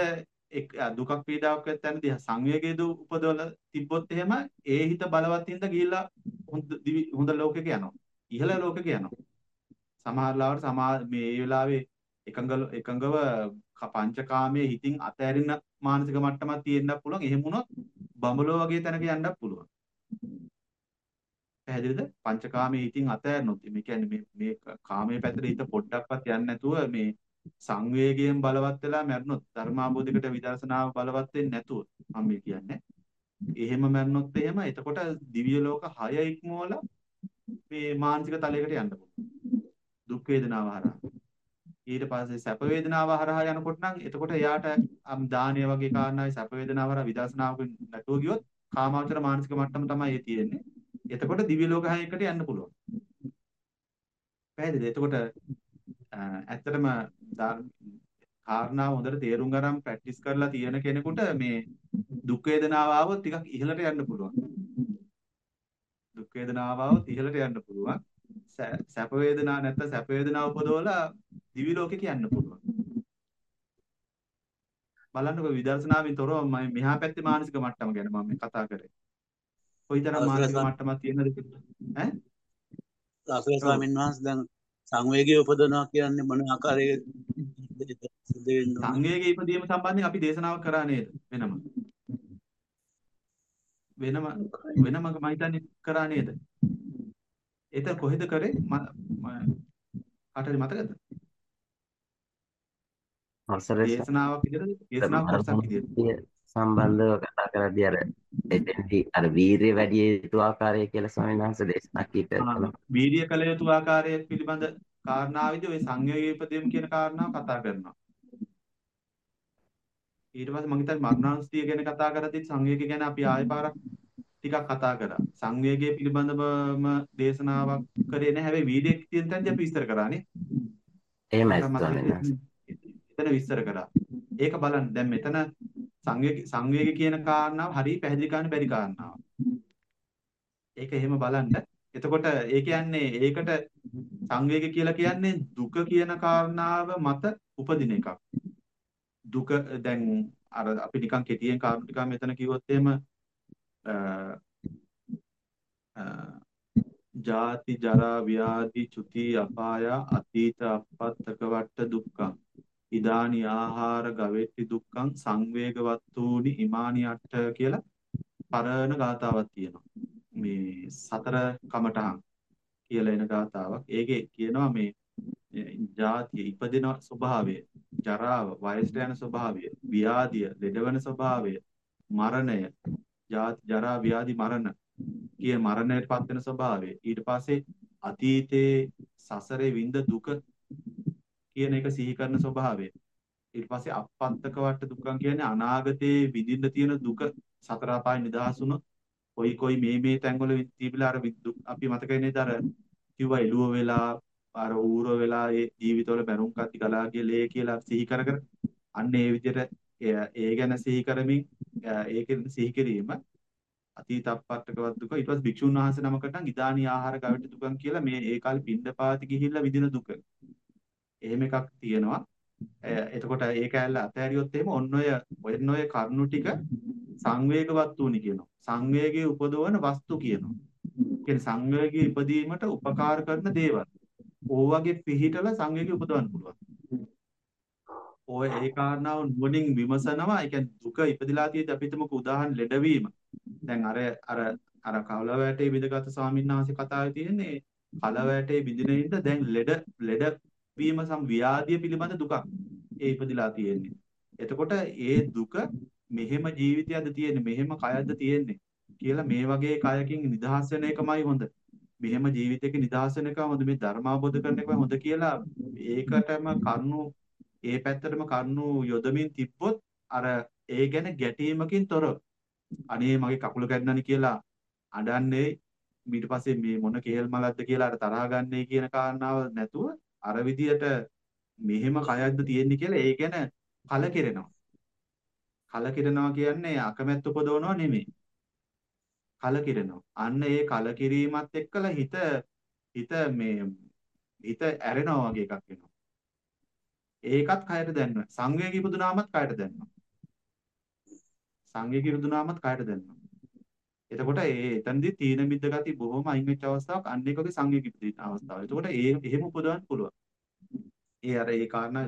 දුකක් පීඩාවක් තැනදී සංවේගයේ දු උපදවල තිබ්බොත් එහෙම ඒ හිත බලවත් හින්දා ගිහිල්ලා හොඳ ලෝකෙක යනවා. ඉහළ ලෝකෙක යනවා. සමහර ලාවට සමා මේ වෙලාවේ එකඟ එකඟව පංචකාමයේ හිතින් අතෑරින මානසික මට්ටමක් තියෙන්නත් පුළුවන්. එහෙම වුණොත් බඹලෝ වගේ තැනක යන්නත් පුළුවන්. පැහැදිලිද? පංචකාමයේ හිතින් අතෑරනොත් මේ කියන්නේ මේ මේ කාමයේ පැත්තට හිත පොඩ්ඩක්වත් යන්නේ නැතුව මේ සංවේගයෙන් බලවත් වෙලා මැරුණොත් ධර්මාභෝධයකට විදර්ශනාව බලවත් වෙන්නේ නැතුව මම මේ කියන්නේ. එහෙම මැරුණොත් එහෙම එතකොට දිව්‍ය ලෝක 6 ඉක්මවල මේ මානසික තලයකට යන්න පුළුවන්. දුක් වේදනාව හරහා. ඊට පස්සේ සැප වේදනාව හරහා යනකොට නම් එතකොට එයාට අම් දානය වගේ කාරණාවේ සැප වේදනාව හරහා විදර්ශනාවක නැතුව ගියොත් කාමාවචර මානසික මට්ටම තමයි ඒ තියෙන්නේ. එතකොට දිව්‍ය ලෝක හයකට යන්න පුළුවන්. පැහැදිලිද? එතකොට ඇත්තටම කාරණාව හොඳට තේරුම් ගන්න ප්‍රැක්ටිස් කරලා තියෙන කෙනෙකුට මේ දුක් වේදනාව ආවොත් ටිකක් ඉහළට යන්න පුළුවන්. දුක් වේදනාව ආවොත් ඉහළට යන්න පුළුවන්. සැප වේදනාව නැත්නම් සැප වේදනාව උපදවලා දිවි ලෝකෙට යන්න පුළුවන්. බලන්නකො විදර්ශනාවෙන් තොරව මම මෙහා පැත්තේ මානසික මට්ටම ගැන මම කතා කරේ. කොයිතරම් මානසික මට්ටමක් තියෙනවද කියලා. ඈ? සාසල ස්වාමීන් වහන්සේ දැන් සංවේගය උපදවනවා කියන්නේ මොන ආකාරයේ සංවේගය ඉපදීම සම්බන්ධයෙන් අපි දේශනාවක් කරා නේද? වෙනම. වෙනම වෙනම මම හිතන්නේ කරා නේද? ඒත කොහෙද කරේ? කාටද මතකද? අවසරයි. දේශනාවක් විදිහට දේශනාවක් කොටසක් විදිහට සම්බන්ධව කතා කරද්දී අර එතෙන්දී අර වීරිය වැඩි යුතු ආකාරය කියලා ස්වාමීන් වහන්සේ දේශනා කීපයක් කළා. වීරිය කළ යුතු ආකාරය පිළිබඳ කාරණාවේදී ওই සංයෝගයේ ඉපදීම කියන කාරණාව කතා කරනවා. ඊට පස්සේ මම හිතන්නේ මරණානුස්සතිය ගැන කතා කරද්දී සංවේගය ගැන අපි ආයෙ පාරක් ටිකක් කතා කරා. සංවේගය පිළිබඳවම දේශනාවක් කරේ නැහැ. හැබැයි වීඩියෝ තියෙන තැනදී අපි විස්තර කරානේ. එහෙමයි ස්වාමීන් වහන්සේ. එතන විස්තර කරා. ඒක බලන්න දැන් මෙතන සංවේග සංවේග කියන කාරණාව හරිය පැහැදිලි කරන්න බැරි කාරණාවක්. ඒක එහෙම බලන්න. එතකොට ඒ කියන්නේ ඒකට සංවේග කියලා කියන්නේ දුක කියන කාරණාව මත උපදින එකක්. දුක දැන් අර අපි නිකන් කෙටියෙන් කාරණා ටිකක් මෙතන කිව්වොත් එහෙම ජාති ජරා ව්‍යාධි චුති අපාය අතීත අපත්තක වට දුක්ඛං ඉදානි ආහාර ගවෙට්ටි දුක්ඛං සංවේගවත්තුනි ඉමානි අට්ඨ කියලා පරණ ගාතාවක් තියෙනවා. මේ සතර කමඨහං කියලා එන ගාතාවක්. ඒකේ කියනවා මේ ජාතිය ඉපදෙන ස්වභාවය, ජරාව, වයසට යන ස්වභාවය, ව්‍යාධිය, ලෙඩවන ස්වභාවය, මරණය, ජාති ජරා ව්‍යාධි මරණ කියන මරණයට පත් වෙන ස්වභාවය. ඊට පස්සේ අතීතේ සසරේ විඳ දුක කියන එක සිහි කරන ස්වභාවය. ඊට පස්සේ අපත්තක වට දුක්ඛම් කියන්නේ අනාගතේ විඳින්න තියෙන දුක සතර අපාය නිදහස් වුණොත් කොයි කොයි මේ මේ තැන්වල තිබිලා අර අපි මතකයි නේද අර කිව්වා එළුව වෙලා අර ඌර වෙලා ඒ ජීවිතවල බැනුම් කති ගලා ගියලේ කියලා සිහි කර කර අන්න ඒ විදිහට ඒ ගැන සිහි කරමින් ඒකෙන් සිහි කිරීම අතීත අපත්තකවත් දුක ඊට පස්සේ භික්ෂුන් වහන්සේ නමකට නම් ඉදානි ආහාර ගවිට දුකන් කියලා මේ ඒ කාලේ පින්ඩපාති ගිහිල්ලා විදින දුක එහෙම එකක් තියෙනවා. එතකොට ඒක ඇල්ල අතහැරියොත් එහෙම ඔන්න ඔය ඔන්න ඔය කරුණු ටික සංවේගවත් වුනි කියනවා. සංවේගයේ උපදවන වස්තු කියනවා. කියන්නේ සංවේගයේ ඉපදීමට උපකාර කරන දේවල්. ඕවගේ පිහිටලා සංවේගය උපදවන්න පුළුවන්. ඔය ඒ කාරණාව නුවණින් විමසනවා. ඒ කියන්නේ දුක ඉපදිලා තියෙද්දි අපි හිතමුකෝ උදාහරණ ලෙඩවීම. දැන් අර අර අර කවල වැටේ විදගත් ස්වාමීන් වහන්සේ කතාවේ තියෙන්නේ කල වැටේ විදින ඉඳ දැන් ලෙඩ ලෙඩ වීම සම් ව්‍යාධිය පිළිබඳ දුකක් ඒ ඉපදිලා තියෙන්නේ. එතකොට ඒ දුක මෙහෙම ජීවිතයක්ද තියෙන්නේ මෙහෙම කයක්ද තියෙන්නේ කියලා මේ වගේ කයකින් නිදහස් වෙන එකමයි හොඳ. මෙහෙම ජීවිතයක නිදහස් වෙන එක හොඳ මේ ධර්ම අවබෝධ කරන එකමයි හොඳ කියලා ඒකටම කරුණු ඒ පැත්තටම කරුණු යොදමින් තිබ්බොත් අර ඒ ගැන ගැටීමකින් තොරව අනේ මගේ කකුල කැඩුණානි කියලා අඬන්නේ ඊට පස්සේ මේ මොන කේල් මලක්ද කියලා අර තරහ ගන්නයි කියන කාරණාව නැතුව අර විදියට මෙහෙම කයක්ද තියෙන්නේ කියලා ඒ ගැන කලකිරෙනවා. කලකිරෙනවා කියන්නේ අකමැත්ත උපදවනවා නෙමෙයි. කලකිරෙනවා. අන්න ඒ කලකිරීමත් එක්කලා හිත හිත මේ හිත ඇරෙනවා වගේ එකක් වෙනවා. ඒකත් කයට දැනෙනවා. සංවේගී ඉපදුනාමත් කයට දැනෙනවා. සංවේගී ඉපදුනාමත් කයට දැනෙනවා. එතකොට ඒ එතනදී තීන මිද්ද ගති බොහොම අයින් වෙච්ච අවස්ථාවක් අන්න එකගේ සංවේගී ඉපදින අවස්ථාව. එතකොට ඒ එහෙම උපදවන්න පුළුවන්. ඒ අර ඒ කාරණා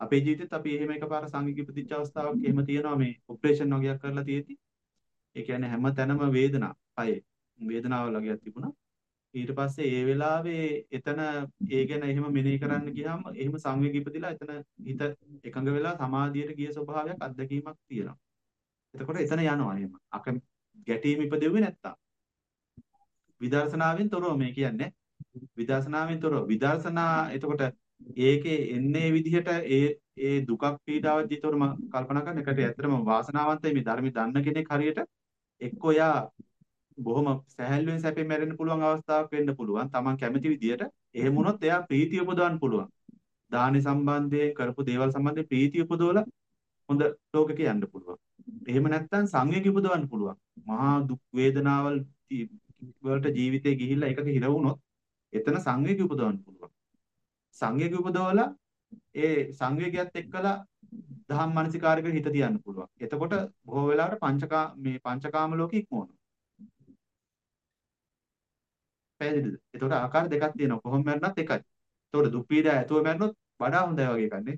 අපේ ජීවිතෙත් අපි එහෙම එකපාර සංවේගී ඉපදිච්ච අවස්ථාවක් එහෙම තියෙනවා මේ ඔපරේෂන් වගේක් කරලා තියෙති. ඒ කියන්නේ හැම තැනම වේදනා, අය වේදනාව වගේක් තිබුණා. ඊට පස්සේ ඒ වෙලාවේ එතන ඒ ගැන එහෙම මෙනෙහි කරන්න ගියාම එහෙම සංවේගී ඉපදිලා එතන හිත එකඟ වෙලා සමාධියට ගිය ස්වභාවයක් අත්දැකීමක් තියෙනවා. එතකොට එතන යනවා එහෙම. අක ගැටීම ඉපදෙව්වේ නැත්තම්. විදර්ශනාවෙන් තොරව මේ කියන්නේ. විදර්ශනාවෙන් තොරව. විදර්ශනා එතකොට ඒකේ එන්නේ විදිහට ඒ ඒ දුකක් පීඩාවක් දිතොර මම කල්පනා කරන එකට ඇත්තටම වාසනාවන්තයි මේ ධර්මي දන්න කෙනෙක් හරියට එක්කෝ යා බොහොම සැහැල්ලුවෙන් සැපේ මැරෙන්න පුළුවන් අවස්ථාවක් වෙන්න පුළුවන්. Taman කැමති විදියට. එහෙම වුණොත් එයා ප්‍රීතිය උපදවන්න පුළුවන්. දානි සම්බන්ධයෙන් කරපු දේවල් සම්බන්ධයෙන් ප්‍රීතිය උපදවලා හොඳ ලෝකෙක යන්න පුළුවන්. එහෙම නැත්නම් සංවේගය උපදවන්න පුළුවන්. මහා දුක් වේදනාවල් වලට ජීවිතේ ගිහිල්ලා එකක හිර වුණොත් එතන සංවේගය උපදවන්න පුළුවන්. සංවේගය උපදවලා ඒ සංවේගයත් එක්කලා දහම් මානසිකාරයක හිත තියන්න පුළුවන්. එතකොට බොහෝ වෙලාවට පංචකා මේ පංචකාම ලෝකෙ ඉක්මවනවා. පැහැදිලිද? එතකොට ආකාර දෙකක් තියෙනවා. කොහොම මැරුණත් එකයි. එතකොට දුක් පීඩා ඇතුව මැරුණොත් වඩා හොඳයි වගේ එකක් නේ.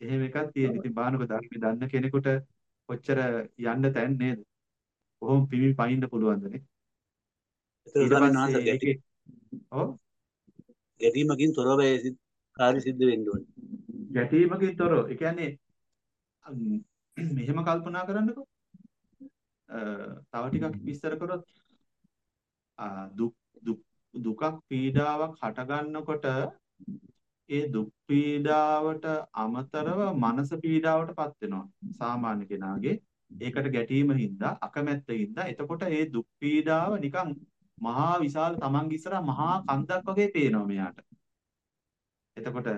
එහෙම එකක් තියෙන. ඉතින් බාහනක ධර්මي දන්න කෙනෙකුට කොච්චර යන්න තැන් නේද? කොහොම පිමි පයින්න පුළුවන්ද නේ? ඒතර ගැටීමකින් තොරව ඒ කාර්ය සිද්ධ වෙන්න ඕනේ. ගැටීමකින් තොරව. ඒ කියන්නේ මෙහෙම කල්පනා කරන්නකෝ. අ, තව ටිකක් විස්තර කරොත් දුක් දුක් දුකක් පීඩාවක් හටගන්නකොට ඒ දුක් පීඩාවට අමතරව මනස පීඩාවටපත් වෙනවා. සාමාන්‍ය කෙනාගේ ඒකට ගැටීම හින්දා අකමැත්ත හින්දා. එතකොට ඒ දුක් පීඩාව නිකන් මහා විශාල තමන්ගේ ඉස්සරහා මහා කන්දක් වගේ පේනවා මෙයාට. එතකොට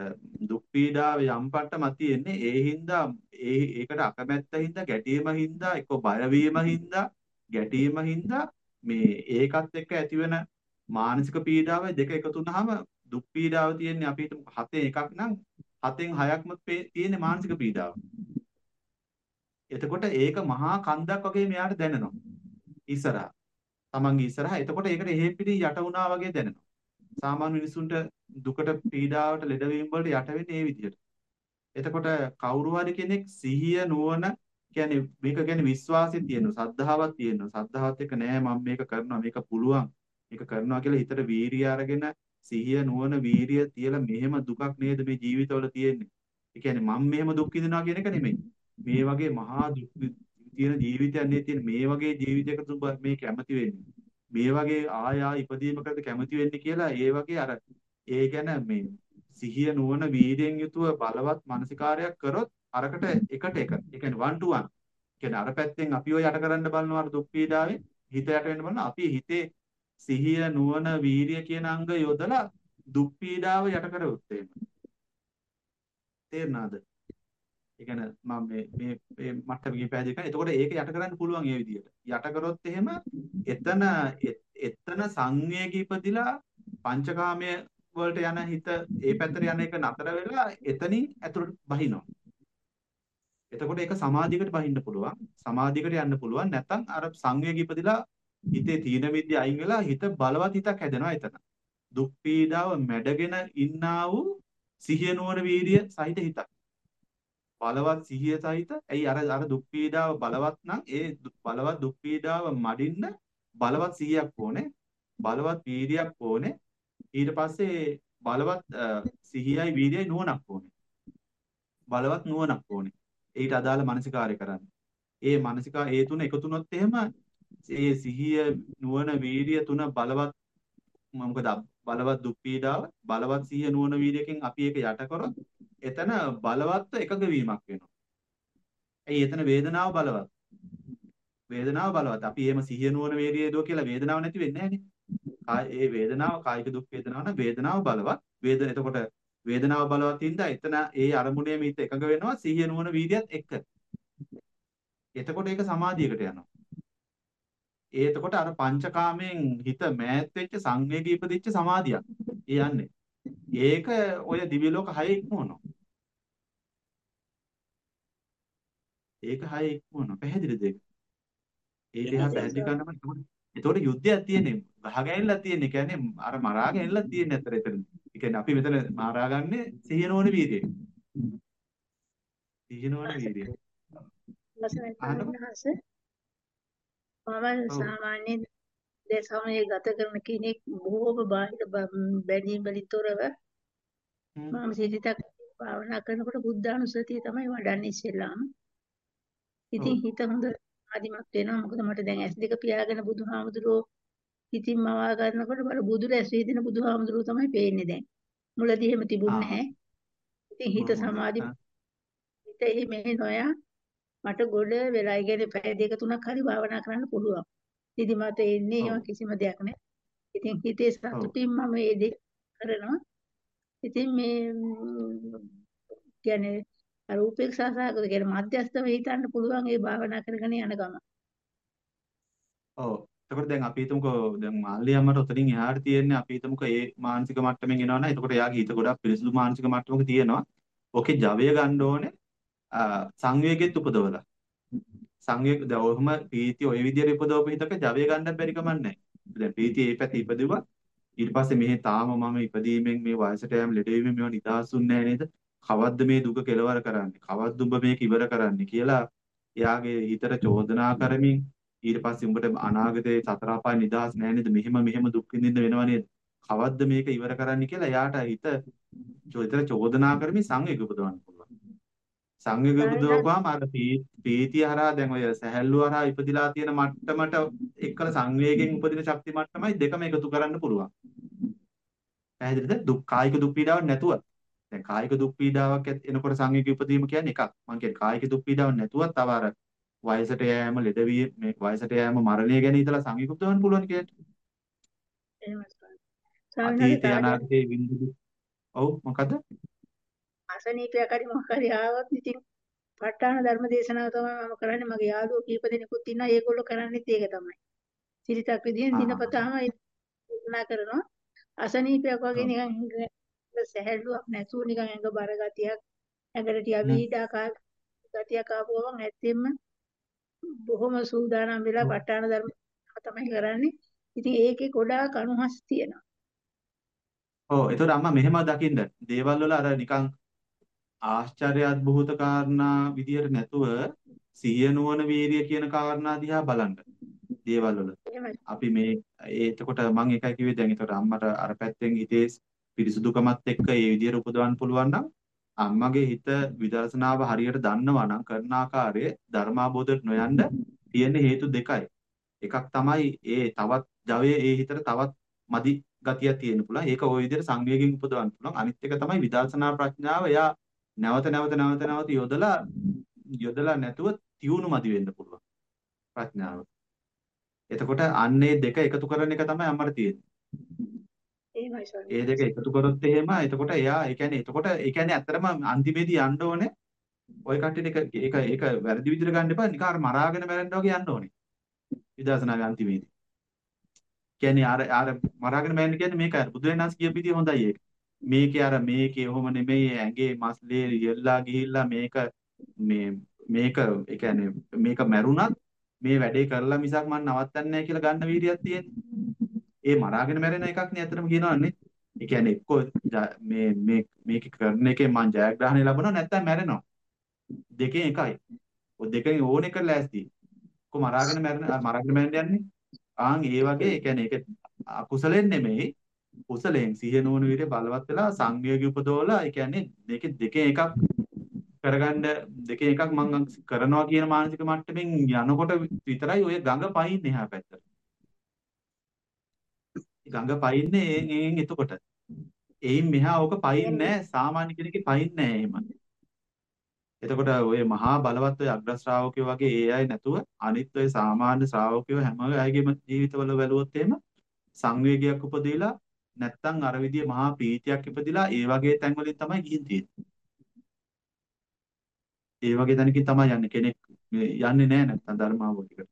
දුක් පීඩාව යම් පට්ටමක් තියෙන්නේ ඒ හින්දා ඒ ඒකට අකමැත්ත හින්දා ගැටීම හින්දා එක්ක බය වීම හින්දා ගැටීම හින්දා මේ ඒකත් එක්ක ඇතිවෙන මානසික පීඩාව දෙක එකතු වුනහම දුක් පීඩාව තියෙන්නේ අපි හිතමු හතෙන් එකක් නම් හතෙන් හයක්ම පේ- තියෙන්නේ මානසික පීඩාව. එතකොට ඒක මහා කන්දක් වගේ මෙයාට දැනෙනවා. ඉස්සරහා. තමන්ගේ ඉස්සරහා. එතකොට ඒකට එහෙම් පිටි යට වුණා වගේ දැනෙනවා. සාමාන්‍ය මිනිසුන්ට දුකට පීඩාවට ලෙඩවීම වලට යට වෙන්නේ ඒ විදිහට. එතකොට කවුරු හරි කෙනෙක් සිහිය නුවණ කියන්නේ මේක කියන්නේ විශ්වාසය තියෙනවා සද්ධාවක් තියෙනවා සද්ධාවත් එක්ක නෑ මම මේක කරනවා මේක පුළුවන් මේක කරනවා කියලා හිතට වීරිය අරගෙන සිහිය නුවණ වීරිය තියලා මෙහෙම දුකක් නේද මේ ජීවිතවල තියෙන්නේ. ඒ කියන්නේ මම මෙහෙම දුක් විඳිනවා කියන එක නෙමෙයි. මේ වගේ මහා දුක් තියෙන ජීවිතයක් නේ තියෙන මේ වගේ ජීවිතයකට ඔබ මේ කැමති වෙන්නේ. මේ වගේ ආය ආය ඉපදීමකට කැමති වෙන්නේ කියලා ඒ වගේ අර ඒ ගැන මේ සිහිය නුවණ වීර්යයෙන් යුතුව බලවත් මානසිකාරයක් කරොත් අරකට එකට එක. ඒ කියන්නේ 1 to 1. කියන්නේ අර පැත්තෙන් අපිව යට කරන්න බලනවා අර දුක් පීඩාවේ හිත යට වෙන්න බලනවා අපි හිතේ සිහිය නුවණ වීරිය කියන අංග යොදලා දුක් පීඩාව යට කරවුත් එහෙම. තේරුණාද? ඒ කියන්නේ මම මේ මේ මේ මට්ටමකින් පැහැදිලි කරන්නේ. එතකොට ඒක යට කරන්න පුළුවන් ඒ විදිහට. යට කරොත් එහෙම එතන එතන සංවේගී ඉපදිලා පංචකාමයේ වලට යන හිත ඒ පැත්තට යන එක නතර වෙලා එතනින් ඇතුළට බහිනවා. එතකොට ඒක සමාධියකට බහින්න පුළුවන්. සමාධියකට යන්න පුළුවන්. නැත්නම් අර සංවේගී ඉපදිලා හිතේ තීන මිද්‍ය අයින් වෙලා හිත බලවත් හිතක් හැදෙනවා එතන. දුක් පීඩාව මැඩගෙන ඉන්නා වූ සිහිය නුවණ වීර්ය සහිත හිතක්. බලවත් සිහිය සහිත ඇයි අර අර දුක් පීඩාව බලවත් නම් ඒ දු- බලවත් දුක් පීඩාව මඩින්න බලවත් සිහියක් ඕනේ. බලවත් වීර්යයක් ඕනේ. ඊට පස්සේ බලවත් අ, සිහියයි වීර්යයි නුවණක් ඕනේ. බලවත් නුවණක් ඕනේ. ඊට අදාළ මානසිකාරය කරන්න. ඒ මානසිකා ඒ තුන එකතු වුණොත් එහෙම ඒ සිහිය නුවණ වීර්ය තුන බලවත් මොකද බලවත් දුක් පීඩාව බලවත් සිහිය නුවණ වීර්යයෙන් අපි ඒක යට කරොත් එතන බලවත්ව එකඟ වීමක් වෙනවා. ඇයි එතන වේදනාව බලවත්. වේදනාව බලවත්. අපි එහෙම සිහිය නුවණ වීර්යය දුව කියලා වේදනාව නැති වෙන්නේ නැහනේ. කාය ඒ වේදනාව කායික දුක් වේදනාව නම් වේදනාව බලවත්. වේදන එතකොට වේදනාව බලවත් හින්දා එතන ඒ අරමුණේ මිත එකඟ වෙනවා සිහිය නුවණ වීර්යයත් එක්ක. එතකොට ඒක සමාධියකට යනවා. ඒ එතකොට අර පංචකාමයෙන් හිත මෑත් වෙච්ච සංවේගී ඉපදිච්ච සමාධියක්. ඒ යන්නේ. ඒක ඔය දිව්‍ය ලෝක හයේ ඉක්මවනවා. ඒක හයේ ඉක්මවනවා. පැහැදිලිද ඒක? ඒ දිහා පැහැදිලි කරනම එතකොට එතකොට යුද්ධයක් තියෙන්නේ. ගහගැනිලා තියෙන්නේ. කියන්නේ අර මරා ගැනිලා තියෙන්නේ අතර එතන. ඒ කියන්නේ අපි මෙතන මරාගන්නේ සිහිනෝන වීර්යයෙන්. සිහිනෝන. ස්වාමීන් වහන්සේ මම. සාමාන්‍ය දේශාවනේ ගත කරන කෙනෙක් බොහෝම බාහිර බැඳීම් වලින් තොරව. මම සිතිතක් භාවනා කරනකොට බුද්ධානුස්සතිය තමයි වඩන්නේ ඉස්සෙල්ලාම. ඉතින්. හිත හොඳ ආදිමත් වෙනවා. මොකද මට දැන් ඇස් දෙක පියාගෙන බුදුහාමුදුරුවෝ හිතින් මවා ගන්නකොට බර බුදුර ඇස් වේදින බුදුහාමුදුරුවෝ තමයි පේන්නේ දැන්. මුලදී එහෙම තිබුණ නැහැ. ඉතින් හිත? සමාධි. හිත එහෙම නොයා මට ගොඩ වෙලා කියන්නේ පැය දෙක තුනක් හරි භාවනා කරන්න පුළුවන්. මට එන්නේ. එහෙම කිසිම දෙයක් නැහැ. ඉතින් හිතේ. සතුටින් මම මේ දේ කරනවා. ඉතින් මේ කියන්නේ අර උපේක්ෂා සහගත කියන්නේ මධ්‍යස්ථව හිතන්න පුළුවන් ඒ භාවනා කරගෙන යන ගම. ඔව්. එතකොට දැන් අපි හිතමුකෝ දැන් මාල්ලි අම්මට උතනින් එහාට තියෙන්නේ අපි හිතමුකෝ ඒ මානසික මට්ටමින් එනවනම් එතකොට එයාගේ හිත ගොඩක් පිරිසිදු මානසික මට්ටමක තියෙනවා. ඕකේ ජවය ගන්න ඕනේ සංවේගෙත් උපදවලා. සංවේග දැන් ඔහම ප්‍රීතිය ওই විදිහට උපදවපු හිතක ජවය ගන්න බැරි කමක් නැහැ. දැන් ප්‍රීතිය ඒ පැත්තේ ඉපදුවා ඊට පස්සේ මෙහි තාම මම ඉපදීමෙන් මේ වයසට යෑම ලෙඩවීමෙන් මේවා නිදහසුන්නේ නැහැ නේද? කවද්ද මේ දුක කෙලවර කරන්නේ? කවද්ද උඹ මේක ඉවර කරන්නේ කියලා එයාගේ හිතට චෝදනා කරමින් ඊට පස්සේ උඹට අනාගතේ සතර අපාය නිදහස් නැහැ නේද? මෙහෙම මෙහෙම දුක් විඳින්න වෙනව නේද? කවද්ද මේක ඉවර කරන්නේ කියලා එයාට හිත චෝදිතර චෝදනා කරමින් සංවේග උපදවන්න පුළුවන්. සංවේග උපදවපුවාම අර පී- ප්‍රීතිය හරහා දැන් ඔය සැහැල්ලුව හරහා ඉපදිලා තියෙන මට්ටමට එක්කල සංවේගයෙන් උපදින ශක්ති මට්ටමයි දෙකම එකතු කරන්න පුළුවන්. පැහැදිලිද? දුක් කායික දුක් පීඩාවක් නැතුව. දැන් කායික දුක් පීඩාවක් එනකොට සංවේග උපදීම කියන්නේ එකක්. මම කියන්නේ කායික දුක් පීඩාවක් නැතුවත් තව අර වයසට යෑම, ලෙඩවීම, මේ වයසට යෑම, මරණය ගැන හිතලා සංවේග උපදවන්න පුළුවන් කියන්නේ. එහෙම ස්වාමීන් අතීතේ වහන්සේ අනාගතේ විඳපු ඔව් මොකද? අසනීපයක් හරි මොකක් හරි ආවොත් ඉතින් ප ဋ ාණ ධර්ම දේශනාව තමයි මම කරන්නේ මගේ යාළුවෝ කීප දෙනෙකුත් ඉන්නවා ඒගොල්ලෝ කරන්නේත් ඒක තමයි. සිරිතක් විදිහෙන් දිනපතාම දේශනා කරනවා අසනීපයක් වගේ. නිකන් සැහැල්ලුවක් නැතුව නිකන් ඇඟ බර ගතියක් ඇඟට ටික. පීඩාකාර ගතියක් ආපුවම ඇත්තෙන්ම බොහොම සූදානම් වෙලා ප ဋ ාණ ධර්ම තමයි කරන්නේ. ඉතින් ඒකේ ගොඩාක් අනුහස් තියෙනවා. ඔව් එතකොට අම්මා මෙහෙම දකින්න දේවල් වල අර නිකන් ආශ්චර්ය අද්භූත කාරණා විදියට නැතුව සිහිය නුවණ වීරිය කියන කාරණා දිහා බලන්න. දේවල් වල. අපි මේ එතකොට මම එකයි කිව්වේ දැන් එතකොට අම්මට අර පැත්තෙන් හිතේ පිරිසුදුකමත් එක්ක ඒ විදියට උපදවන්න පුළුවන් නම් අම්මගේ හිත විදර්ශනාව හරියට දන්නවා නම් කරන ආකාරයේ ධර්මාබෝධයට නොයන්න තියෙන හේතු දෙකයි. එකක් තමයි ඒ තවත් ජවයේ ඒ හිතට තවත් මදි ගතියක් තියෙන්න පුළුවන්. ඒක ওই විදිහට සංවේගයෙන් උපදවන්න පුළුවන්. අනිත් එක තමයි විදර්ශනා ප්‍රඥාව එයා නැවත නැවත නැවත නැවත යොදලා යොදලා නැතුව තියුණු මදි වෙන්න පුළුවන් ප්‍රඥාව. එතකොට අන්නේ දෙක එකතු කරන එක තමයි අම්මට තියෙන්නේ. ඒ දෙක වහන්සේ. එකතු කරොත් එහෙම එතකොට එයා ඒ කියන්නේ එතකොට ඒ කියන්නේ ඇත්තටම අන්තිමේදී යන්න ඕනේ ওই කට්ටියට එක ඒක ඒක වැරදි විදිහට ගන්න එපා නිකන් අර මරාගෙන මැරෙන්න වගේ යන්න ඕනේ විදර්ශනාවේ අන්තිමේදී. කියන්නේ අර අර මරාගෙන මැරෙන්න කියන්නේ මේක අර බුදුරජාණන් කියපු විදිහ හොඳයි ඒක. මේකේ අර මේකේ ඔහොම නෙමෙයි ඇඟේ මස්ලේ යෙල්ලා ගිහිල්ලා මේක මේ මේක ඒ කියන්නේ මේක මැරුණත් මේ වැඩේ කරලා මිසක් මම නවත්තන්නේ නැහැ කියලා ගන්න වීර්යයක් තියෙන්නේ. ඒ මරාගෙන මැරෙන එකක් නේ ඇත්තටම කියනවන්නේ. ඒ කියන්නේ එක්කෝ ජ- මේ මේ මේක කරන එකේ මං ජයග්‍රහණය ලබනවා නැත්නම් මැරෙනවා. දෙකෙන් එකයි. ඔය දෙකෙන් ඕන එක ලෑස්ති. කො මරාගෙන මැරෙන අ, මරාගෙන මැරෙන්න යන්නේ. ආන් ඒ වගේ ඒ කියන්නේ ඒක අකුසලෙන් නෙමෙයි කුසලයෙන් සිහිය නුවණ විදිහට බලවත් වෙලා සංවේගී උපදවලා ඒ කියන්නේ මේකේ දෙකෙන් එකක් කරගන්න දෙකෙන් එකක් මම කරනවා කියන මානසික මට්ටමින් යනකොට විතරයි ඔය ගඟ පයින්නේ එහා පැත්තට. ගඟ පයින්නේ එන් එන් එතකොට. එයින් මෙහා ඕක පයින්නේ නැහැ සාමාන්‍ය කෙනෙක්ගේ පයින්නේ නැහැ එහෙම. එතකොට ඔය මහා බලවත් ඔය අග්‍ර ශ්‍රාවකයෝ වගේ ඒ අය නැතුව අනිත් ඔය සාමාන්‍ය ශ්‍රාවකයෝ හැම අයගේම ජීවිතවල බැලුවොත් එහෙම සංවේගයක් උපදීලා නැත්තම් අර විදිය මහා ප්‍රීතියක් ඉපදිලා ඒ වගේ තැන් වලින් තමයි ගිහින් තියෙන්නේ. ඒ වගේ තැනකින් තමයි යන්නේ කෙනෙක් මේ යන්නේ නැහැ නැත්තම් ධර්මාවබෝධයකට.